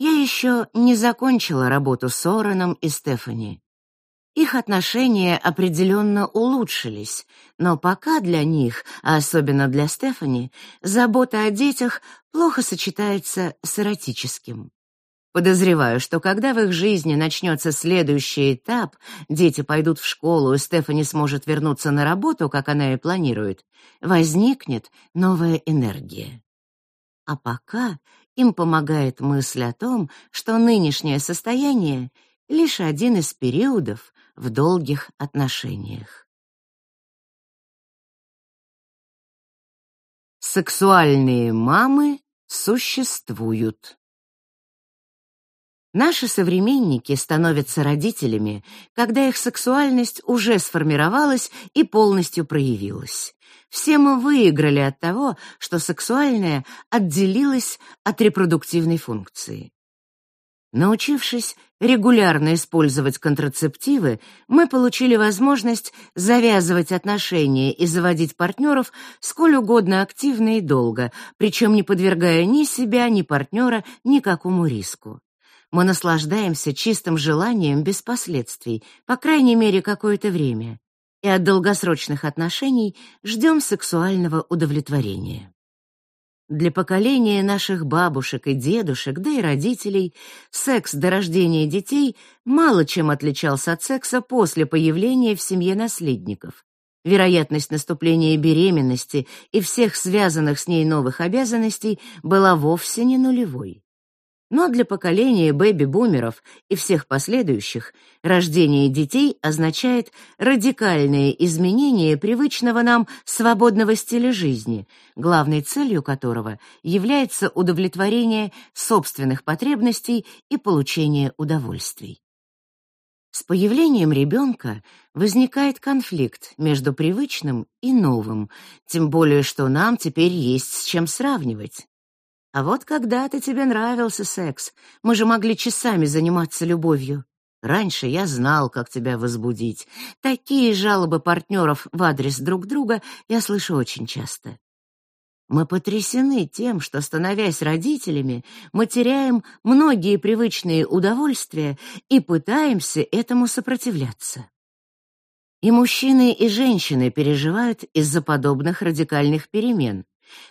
Я еще не закончила работу с Ораном и Стефани. Их отношения определенно улучшились, но пока для них, а особенно для Стефани, забота о детях плохо сочетается с эротическим. Подозреваю, что когда в их жизни начнется следующий этап, дети пойдут в школу, и Стефани сможет вернуться на работу, как она и планирует, возникнет новая энергия. А пока им помогает мысль о том, что нынешнее состояние — лишь один из периодов, в долгих отношениях. Сексуальные мамы существуют. Наши современники становятся родителями, когда их сексуальность уже сформировалась и полностью проявилась. Все мы выиграли от того, что сексуальное отделилось от репродуктивной функции. Научившись регулярно использовать контрацептивы, мы получили возможность завязывать отношения и заводить партнеров сколь угодно активно и долго, причем не подвергая ни себя, ни партнера никакому риску. Мы наслаждаемся чистым желанием без последствий, по крайней мере, какое-то время, и от долгосрочных отношений ждем сексуального удовлетворения. Для поколения наших бабушек и дедушек, да и родителей, секс до рождения детей мало чем отличался от секса после появления в семье наследников. Вероятность наступления беременности и всех связанных с ней новых обязанностей была вовсе не нулевой. Но для поколения бэби-бумеров и всех последующих рождение детей означает радикальные изменения привычного нам свободного стиля жизни, главной целью которого является удовлетворение собственных потребностей и получение удовольствий. С появлением ребенка возникает конфликт между привычным и новым, тем более что нам теперь есть с чем сравнивать. А вот когда-то тебе нравился секс. Мы же могли часами заниматься любовью. Раньше я знал, как тебя возбудить. Такие жалобы партнеров в адрес друг друга я слышу очень часто. Мы потрясены тем, что, становясь родителями, мы теряем многие привычные удовольствия и пытаемся этому сопротивляться. И мужчины, и женщины переживают из-за подобных радикальных перемен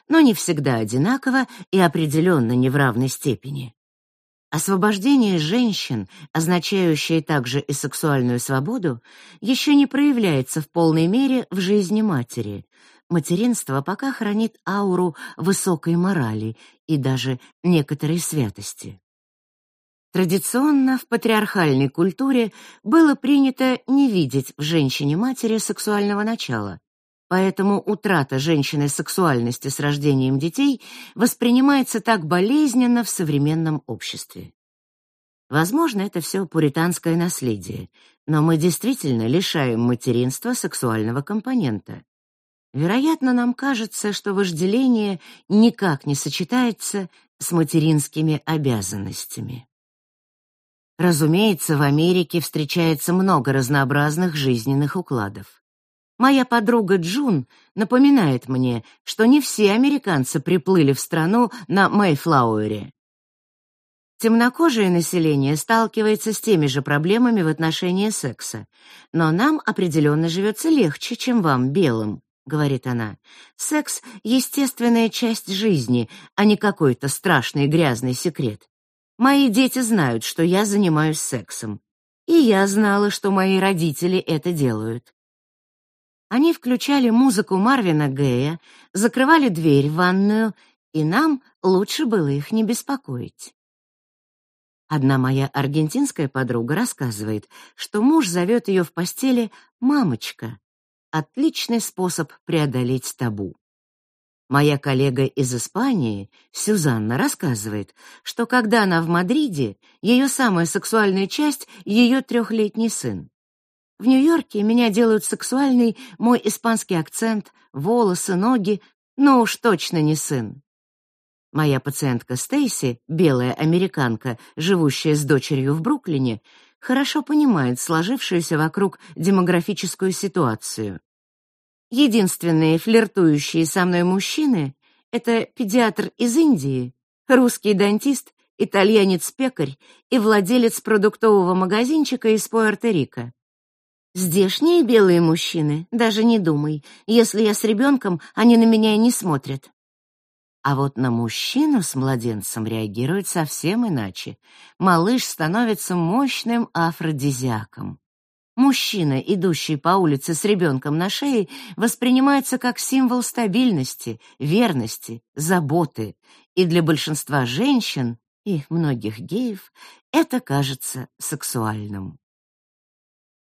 но не всегда одинаково и определенно не в равной степени. Освобождение женщин, означающее также и сексуальную свободу, еще не проявляется в полной мере в жизни матери. Материнство пока хранит ауру высокой морали и даже некоторой святости. Традиционно в патриархальной культуре было принято не видеть в женщине-матери сексуального начала, Поэтому утрата женщины сексуальности с рождением детей воспринимается так болезненно в современном обществе. Возможно, это все пуританское наследие, но мы действительно лишаем материнства сексуального компонента. Вероятно, нам кажется, что вожделение никак не сочетается с материнскими обязанностями. Разумеется, в Америке встречается много разнообразных жизненных укладов. Моя подруга Джун напоминает мне, что не все американцы приплыли в страну на Мэйфлауэре. Темнокожее население сталкивается с теми же проблемами в отношении секса, но нам определенно живется легче, чем вам, белым, говорит она. Секс — естественная часть жизни, а не какой-то страшный грязный секрет. Мои дети знают, что я занимаюсь сексом. И я знала, что мои родители это делают. Они включали музыку Марвина Гея, закрывали дверь в ванную, и нам лучше было их не беспокоить. Одна моя аргентинская подруга рассказывает, что муж зовет ее в постели «мамочка». Отличный способ преодолеть табу. Моя коллега из Испании, Сюзанна, рассказывает, что когда она в Мадриде, ее самая сексуальная часть — ее трехлетний сын. В Нью-Йорке меня делают сексуальный мой испанский акцент, волосы, ноги, но уж точно не сын. Моя пациентка Стейси, белая американка, живущая с дочерью в Бруклине, хорошо понимает сложившуюся вокруг демографическую ситуацию. Единственные флиртующие со мной мужчины — это педиатр из Индии, русский дантист, итальянец-пекарь и владелец продуктового магазинчика из Пуэрто-Рико. Здешние белые мужчины, даже не думай, если я с ребенком, они на меня и не смотрят. А вот на мужчину с младенцем реагирует совсем иначе. Малыш становится мощным афродизиаком. Мужчина, идущий по улице с ребенком на шее, воспринимается как символ стабильности, верности, заботы, и для большинства женщин и многих геев это кажется сексуальным.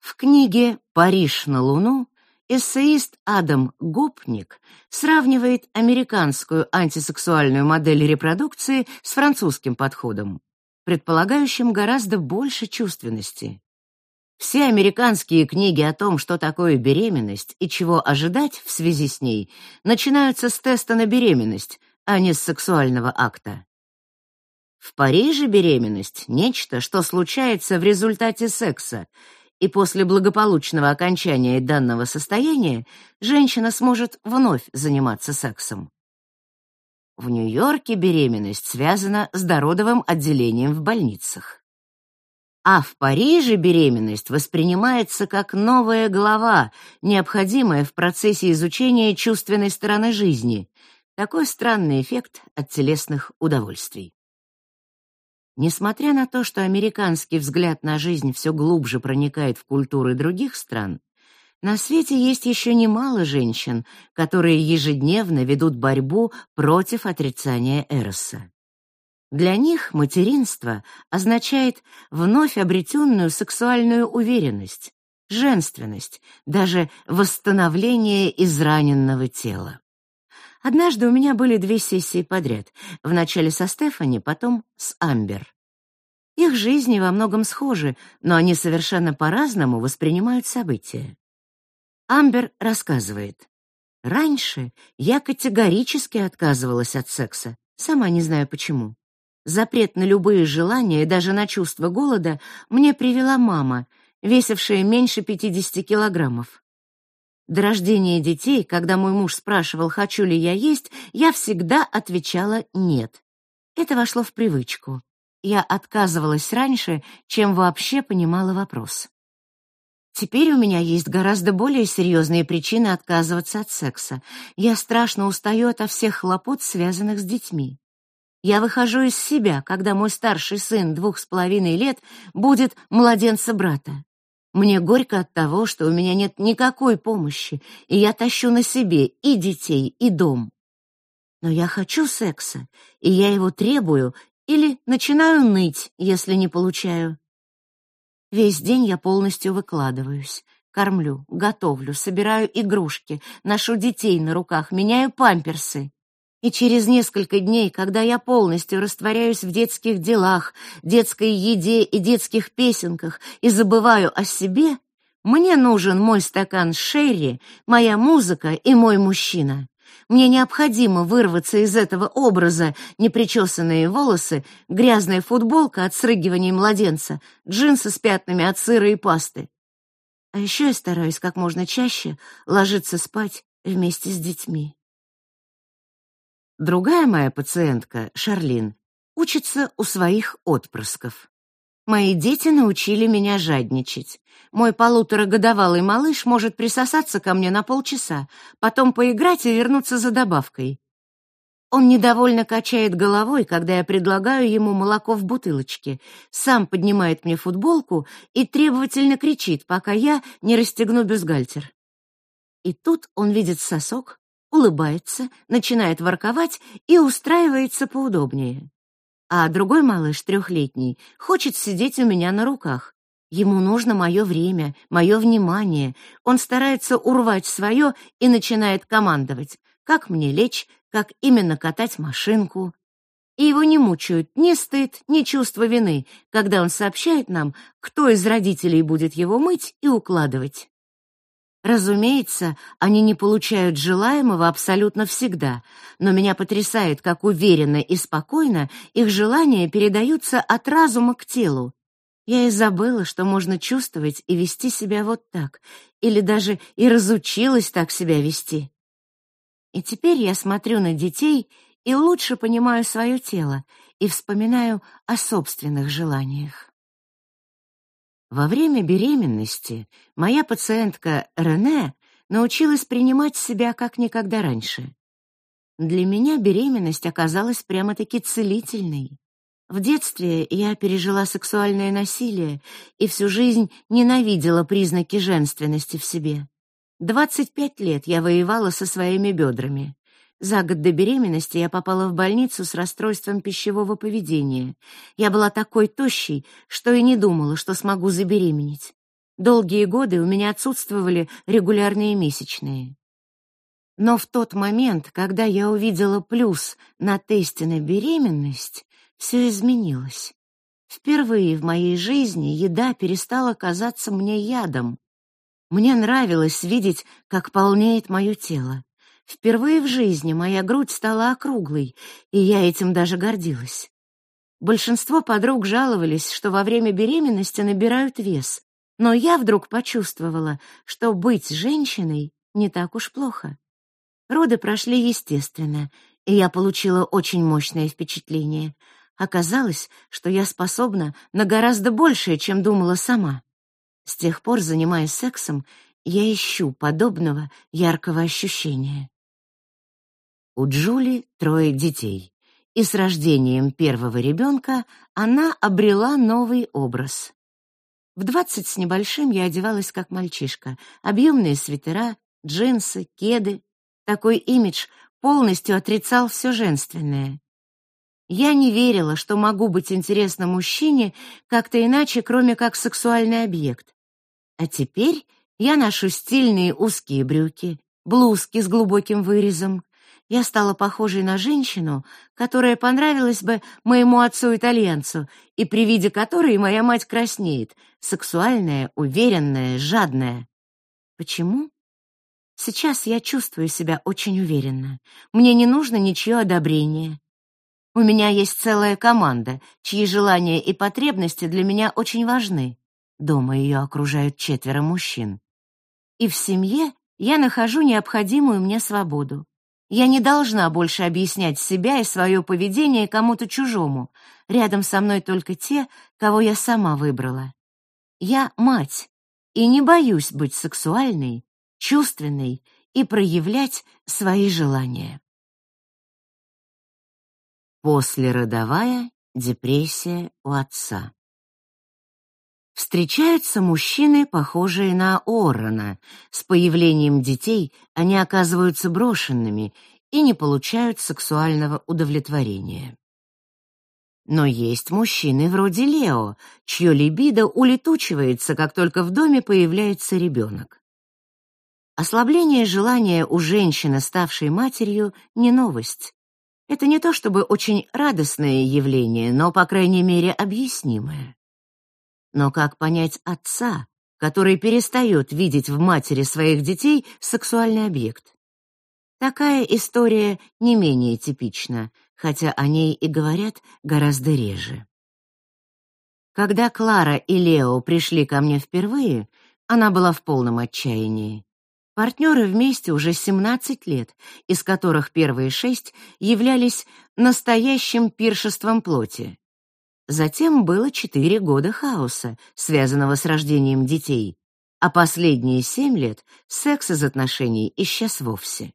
В книге «Париж на Луну» эссеист Адам Гопник сравнивает американскую антисексуальную модель репродукции с французским подходом, предполагающим гораздо больше чувственности. Все американские книги о том, что такое беременность и чего ожидать в связи с ней, начинаются с теста на беременность, а не с сексуального акта. В Париже беременность — нечто, что случается в результате секса, и после благополучного окончания данного состояния женщина сможет вновь заниматься сексом. В Нью-Йорке беременность связана с дородовым отделением в больницах. А в Париже беременность воспринимается как новая глава, необходимая в процессе изучения чувственной стороны жизни. Такой странный эффект от телесных удовольствий. Несмотря на то, что американский взгляд на жизнь все глубже проникает в культуры других стран, на свете есть еще немало женщин, которые ежедневно ведут борьбу против отрицания Эроса. Для них материнство означает вновь обретенную сексуальную уверенность, женственность, даже восстановление израненного тела. Однажды у меня были две сессии подряд, вначале со Стефани, потом с Амбер. Их жизни во многом схожи, но они совершенно по-разному воспринимают события. Амбер рассказывает: "Раньше я категорически отказывалась от секса, сама не знаю почему. Запрет на любые желания, даже на чувство голода, мне привела мама, весившая меньше 50 килограммов. До рождения детей, когда мой муж спрашивал, хочу ли я есть, я всегда отвечала «нет». Это вошло в привычку. Я отказывалась раньше, чем вообще понимала вопрос. Теперь у меня есть гораздо более серьезные причины отказываться от секса. Я страшно устаю от всех хлопот, связанных с детьми. Я выхожу из себя, когда мой старший сын двух с половиной лет будет младенца брата. Мне горько от того, что у меня нет никакой помощи, и я тащу на себе и детей, и дом. Но я хочу секса, и я его требую или начинаю ныть, если не получаю. Весь день я полностью выкладываюсь. Кормлю, готовлю, собираю игрушки, ношу детей на руках, меняю памперсы. И через несколько дней, когда я полностью растворяюсь в детских делах, детской еде и детских песенках и забываю о себе, мне нужен мой стакан шерри, моя музыка и мой мужчина. Мне необходимо вырваться из этого образа, непричесанные волосы, грязная футболка от срыгивания младенца, джинсы с пятнами от сыра и пасты. А еще я стараюсь как можно чаще ложиться спать вместе с детьми. Другая моя пациентка, Шарлин, учится у своих отпрысков. Мои дети научили меня жадничать. Мой полуторагодовалый малыш может присосаться ко мне на полчаса, потом поиграть и вернуться за добавкой. Он недовольно качает головой, когда я предлагаю ему молоко в бутылочке, сам поднимает мне футболку и требовательно кричит, пока я не расстегну бюстгальтер. И тут он видит сосок, улыбается, начинает ворковать и устраивается поудобнее. А другой малыш, трехлетний, хочет сидеть у меня на руках. Ему нужно мое время, мое внимание. Он старается урвать свое и начинает командовать, как мне лечь, как именно катать машинку, и его не мучают ни стыд, ни чувство вины, когда он сообщает нам, кто из родителей будет его мыть и укладывать. Разумеется, они не получают желаемого абсолютно всегда, но меня потрясает, как уверенно и спокойно их желания передаются от разума к телу. Я и забыла, что можно чувствовать и вести себя вот так, или даже и разучилась так себя вести. И теперь я смотрю на детей и лучше понимаю свое тело и вспоминаю о собственных желаниях. Во время беременности моя пациентка Рене научилась принимать себя как никогда раньше. Для меня беременность оказалась прямо-таки целительной. В детстве я пережила сексуальное насилие и всю жизнь ненавидела признаки женственности в себе. 25 лет я воевала со своими бедрами. За год до беременности я попала в больницу с расстройством пищевого поведения. Я была такой тощей, что и не думала, что смогу забеременеть. Долгие годы у меня отсутствовали регулярные месячные. Но в тот момент, когда я увидела плюс на тесте на беременность, все изменилось. Впервые в моей жизни еда перестала казаться мне ядом. Мне нравилось видеть, как полнеет мое тело. Впервые в жизни моя грудь стала округлой, и я этим даже гордилась. Большинство подруг жаловались, что во время беременности набирают вес, но я вдруг почувствовала, что быть женщиной не так уж плохо. Роды прошли естественно, и я получила очень мощное впечатление. Оказалось, что я способна на гораздо большее, чем думала сама. С тех пор, занимаясь сексом, я ищу подобного яркого ощущения. У Джули трое детей, и с рождением первого ребенка она обрела новый образ. В двадцать с небольшим я одевалась как мальчишка. Объемные свитера, джинсы, кеды. Такой имидж полностью отрицал все женственное. Я не верила, что могу быть интересна мужчине как-то иначе, кроме как сексуальный объект. А теперь я ношу стильные узкие брюки, блузки с глубоким вырезом, я стала похожей на женщину, которая понравилась бы моему отцу-итальянцу, и при виде которой моя мать краснеет, сексуальная, уверенная, жадная. Почему? Сейчас я чувствую себя очень уверенно. Мне не нужно ничье одобрение. У меня есть целая команда, чьи желания и потребности для меня очень важны. Дома ее окружают четверо мужчин. И в семье я нахожу необходимую мне свободу. Я не должна больше объяснять себя и свое поведение кому-то чужому. Рядом со мной только те, кого я сама выбрала. Я мать и не боюсь быть сексуальной, чувственной и проявлять свои желания. Послеродовая депрессия у отца. Встречаются мужчины, похожие на Оррона. С появлением детей они оказываются брошенными и не получают сексуального удовлетворения. Но есть мужчины вроде Лео, чье либидо улетучивается, как только в доме появляется ребенок. Ослабление желания у женщины, ставшей матерью, не новость. Это не то чтобы очень радостное явление, но, по крайней мере, объяснимое. Но как понять отца, который перестает видеть в матери своих детей сексуальный объект? Такая история не менее типична, хотя о ней и говорят гораздо реже. Когда Клара и Лео пришли ко мне впервые, она была в полном отчаянии. Партнеры вместе уже 17 лет, из которых первые шесть являлись настоящим пиршеством плоти. Затем было четыре года хаоса, связанного с рождением детей, а последние семь лет секс из отношений исчез вовсе.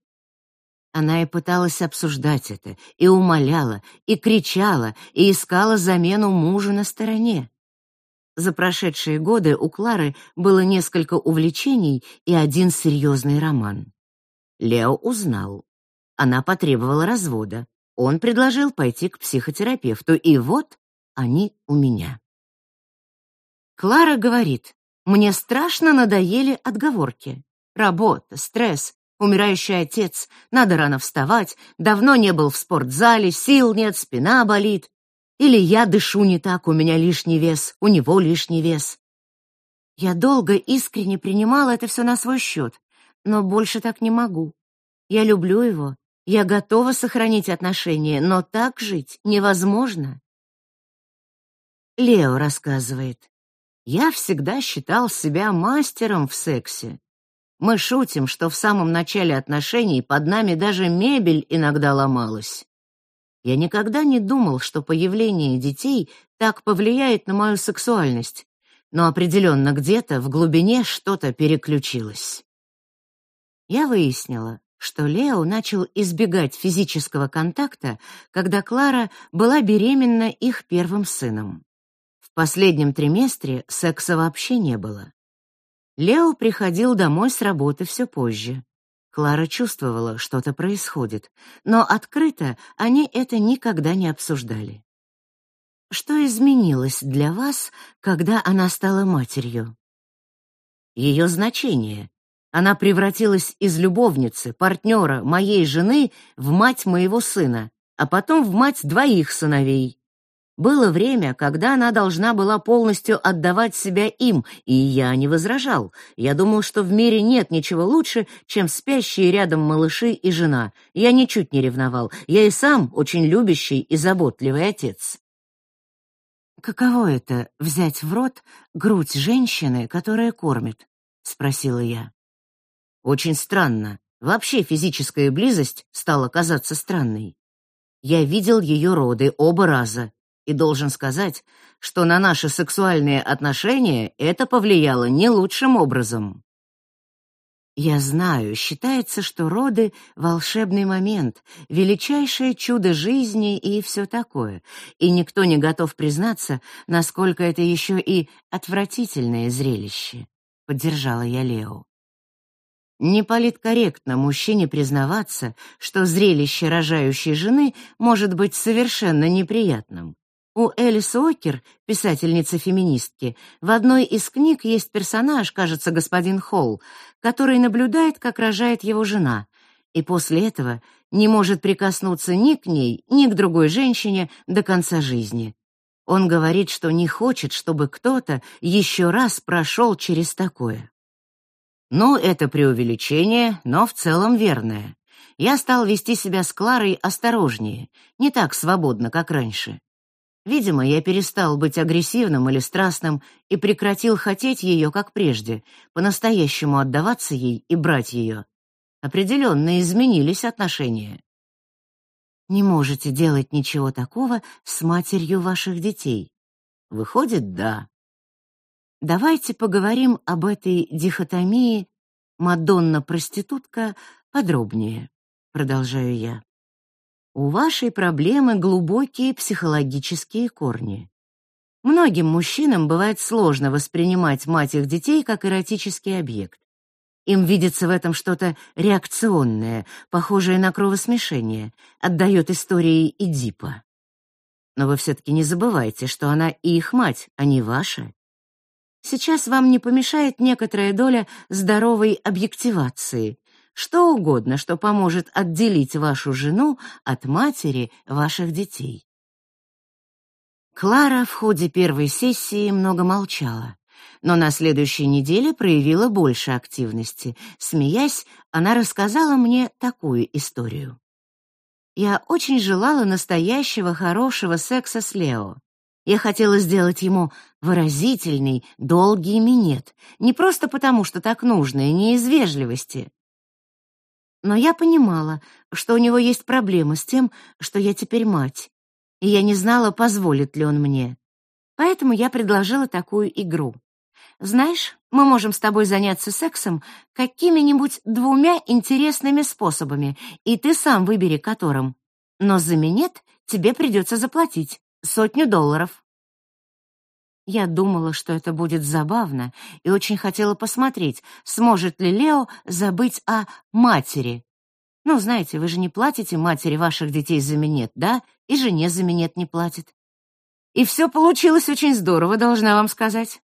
Она и пыталась обсуждать это, и умоляла, и кричала, и искала замену мужу на стороне. За прошедшие годы у Клары было несколько увлечений и один серьезный роман. Лео узнал. Она потребовала развода. Он предложил пойти к психотерапевту, и вот они у меня. Клара говорит, мне страшно надоели отговорки. Работа, стресс, Умирающий отец, надо рано вставать, давно не был в спортзале, сил нет, спина болит. Или я дышу не так, у меня лишний вес, у него лишний вес. Я долго искренне принимала это все на свой счет, но больше так не могу. Я люблю его, я готова сохранить отношения, но так жить невозможно. Лео рассказывает. Я всегда считал себя мастером в сексе. Мы шутим, что в самом начале отношений под нами даже мебель иногда ломалась. Я никогда не думал, что появление детей так повлияет на мою сексуальность, но определенно где-то в глубине что-то переключилось. Я выяснила, что Лео начал избегать физического контакта, когда Клара была беременна их первым сыном. В последнем триместре секса вообще не было. Лео приходил домой с работы все позже. Клара чувствовала, что-то происходит, но открыто они это никогда не обсуждали. Что изменилось для вас, когда она стала матерью? Ее значение. Она превратилась из любовницы, партнера моей жены в мать моего сына, а потом в мать двоих сыновей. Было время, когда она должна была полностью отдавать себя им, и я не возражал. Я думал, что в мире нет ничего лучше, чем спящие рядом малыши и жена. Я ничуть не ревновал. Я и сам очень любящий и заботливый отец. Каково это взять в рот грудь женщины, которая кормит? спросила я. Очень странно. Вообще физическая близость стала казаться странной. Я видел ее роды оба раза и должен сказать, что на наши сексуальные отношения это повлияло не лучшим образом. Я знаю, считается, что роды — волшебный момент, величайшее чудо жизни и все такое, и никто не готов признаться, насколько это еще и отвратительное зрелище, — поддержала я Лео. Не политкорректно мужчине признаваться, что зрелище рожающей жены может быть совершенно неприятным. У Элис Окер, писательницы-феминистки, в одной из книг есть персонаж, кажется, господин Холл, который наблюдает, как рожает его жена, и после этого не может прикоснуться ни к ней, ни к другой женщине до конца жизни. Он говорит, что не хочет, чтобы кто-то еще раз прошел через такое. Ну, это преувеличение, но в целом верное. Я стал вести себя с Кларой осторожнее, не так свободно, как раньше. Видимо, я перестал быть агрессивным или страстным и прекратил хотеть ее, как прежде, по-настоящему отдаваться ей и брать ее. Определенно изменились отношения. Не можете делать ничего такого с матерью ваших детей. Выходит, да. Давайте поговорим об этой дихотомии Мадонна-проститутка подробнее, продолжаю я. У вашей проблемы глубокие психологические корни. Многим мужчинам бывает сложно воспринимать мать их детей как эротический объект. Им видится в этом что-то реакционное, похожее на кровосмешение, отдает истории Эдипа. Но вы все-таки не забывайте, что она и их мать, а не ваша. Сейчас вам не помешает некоторая доля здоровой объективации, что угодно, что поможет отделить вашу жену от матери ваших детей. Клара в ходе первой сессии много молчала, но на следующей неделе проявила больше активности. Смеясь, она рассказала мне такую историю. Я очень желала настоящего хорошего секса с Лео. Я хотела сделать ему выразительный, долгий минет, не просто потому, что так нужно, и не из вежливости, но я понимала, что у него есть проблемы с тем, что я теперь мать, и я не знала, позволит ли он мне. Поэтому я предложила такую игру. Знаешь, мы можем с тобой заняться сексом какими-нибудь двумя интересными способами, и ты сам выбери которым. Но за минет тебе придется заплатить сотню долларов. Я думала, что это будет забавно, и очень хотела посмотреть, сможет ли Лео забыть о матери. Ну, знаете, вы же не платите матери ваших детей за минет, да? И жене за минет не платит. И все получилось очень здорово, должна вам сказать.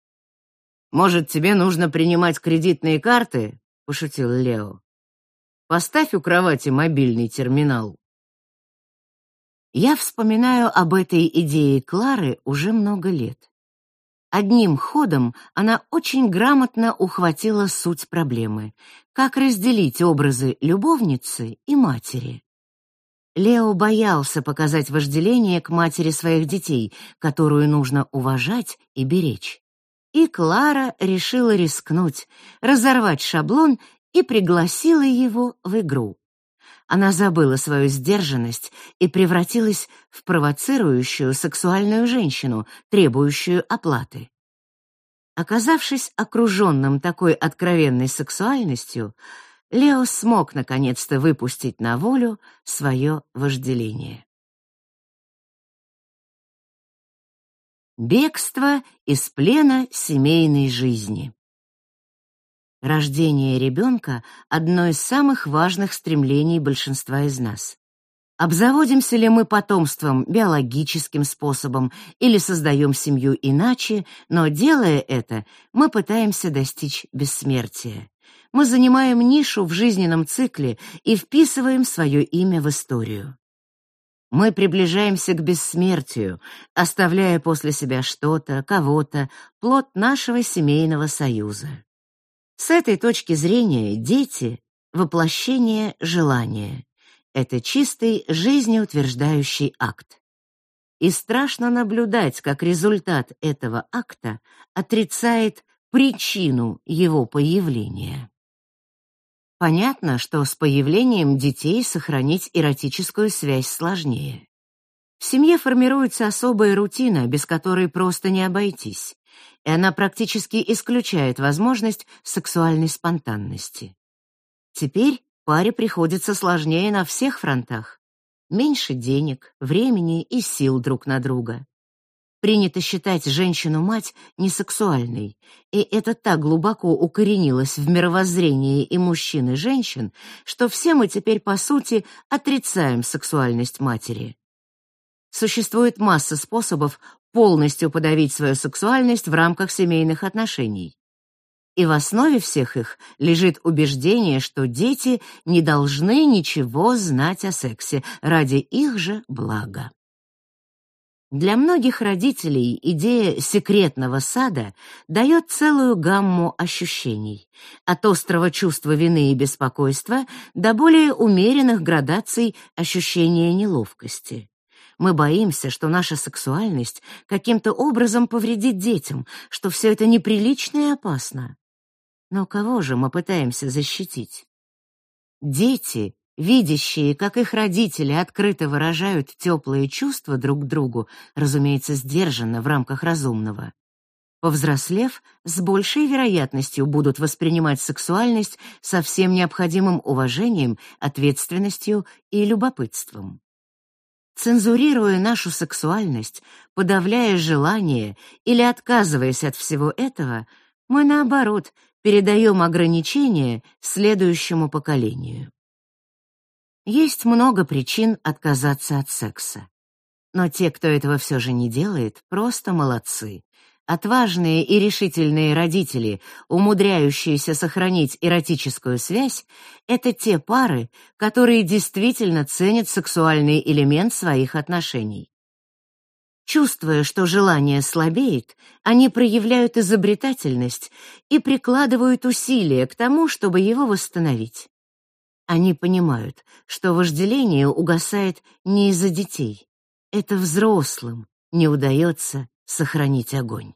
Может, тебе нужно принимать кредитные карты? пошутил Лео. Поставь у кровати мобильный терминал. Я вспоминаю об этой идее Клары уже много лет. Одним ходом она очень грамотно ухватила суть проблемы: как разделить образы любовницы и матери. Лео боялся показать вожделение к матери своих детей, которую нужно уважать и беречь. И Клара решила рискнуть, разорвать шаблон и пригласила его в игру. Она забыла свою сдержанность и превратилась в провоцирующую сексуальную женщину, требующую оплаты. Оказавшись окруженным такой откровенной сексуальностью, Лео смог наконец-то выпустить на волю свое вожделение. Бегство из плена семейной жизни. Рождение ребенка — одно из самых важных стремлений большинства из нас. Обзаводимся ли мы потомством биологическим способом или создаем семью иначе, но делая это, мы пытаемся достичь бессмертия. Мы занимаем нишу в жизненном цикле и вписываем свое имя в историю. Мы приближаемся к бессмертию, оставляя после себя что-то, кого-то, плод нашего семейного союза. С этой точки зрения дети — воплощение желания. Это чистый жизнеутверждающий акт. И страшно наблюдать, как результат этого акта отрицает причину его появления. Понятно, что с появлением детей сохранить эротическую связь сложнее. В семье формируется особая рутина, без которой просто не обойтись, и она практически исключает возможность сексуальной спонтанности. Теперь Паре приходится сложнее на всех фронтах. Меньше денег, времени и сил друг на друга. Принято считать женщину-мать несексуальной, и это так глубоко укоренилось в мировоззрении и мужчин и женщин, что все мы теперь по сути отрицаем сексуальность матери. Существует масса способов полностью подавить свою сексуальность в рамках семейных отношений и в основе всех их лежит убеждение, что дети не должны ничего знать о сексе ради их же блага. Для многих родителей идея секретного сада дает целую гамму ощущений, от острого чувства вины и беспокойства до более умеренных градаций ощущения неловкости. Мы боимся, что наша сексуальность каким-то образом повредит детям, что все это неприлично и опасно. Но кого же мы пытаемся защитить? Дети, видящие, как их родители открыто выражают теплые чувства друг к другу, разумеется, сдержанно в рамках разумного. Повзрослев, с большей вероятностью будут воспринимать сексуальность со всем необходимым уважением, ответственностью и любопытством. Цензурируя нашу сексуальность, подавляя желания или отказываясь от всего этого, мы наоборот передаем ограничения следующему поколению. Есть много причин отказаться от секса. Но те, кто этого все же не делает, просто молодцы. Отважные и решительные родители, умудряющиеся сохранить эротическую связь, это те пары, которые действительно ценят сексуальный элемент своих отношений. Чувствуя, что желание слабеет, они проявляют изобретательность и прикладывают усилия к тому, чтобы его восстановить. Они понимают, что вожделение угасает не из-за детей. Это взрослым не удается сохранить огонь.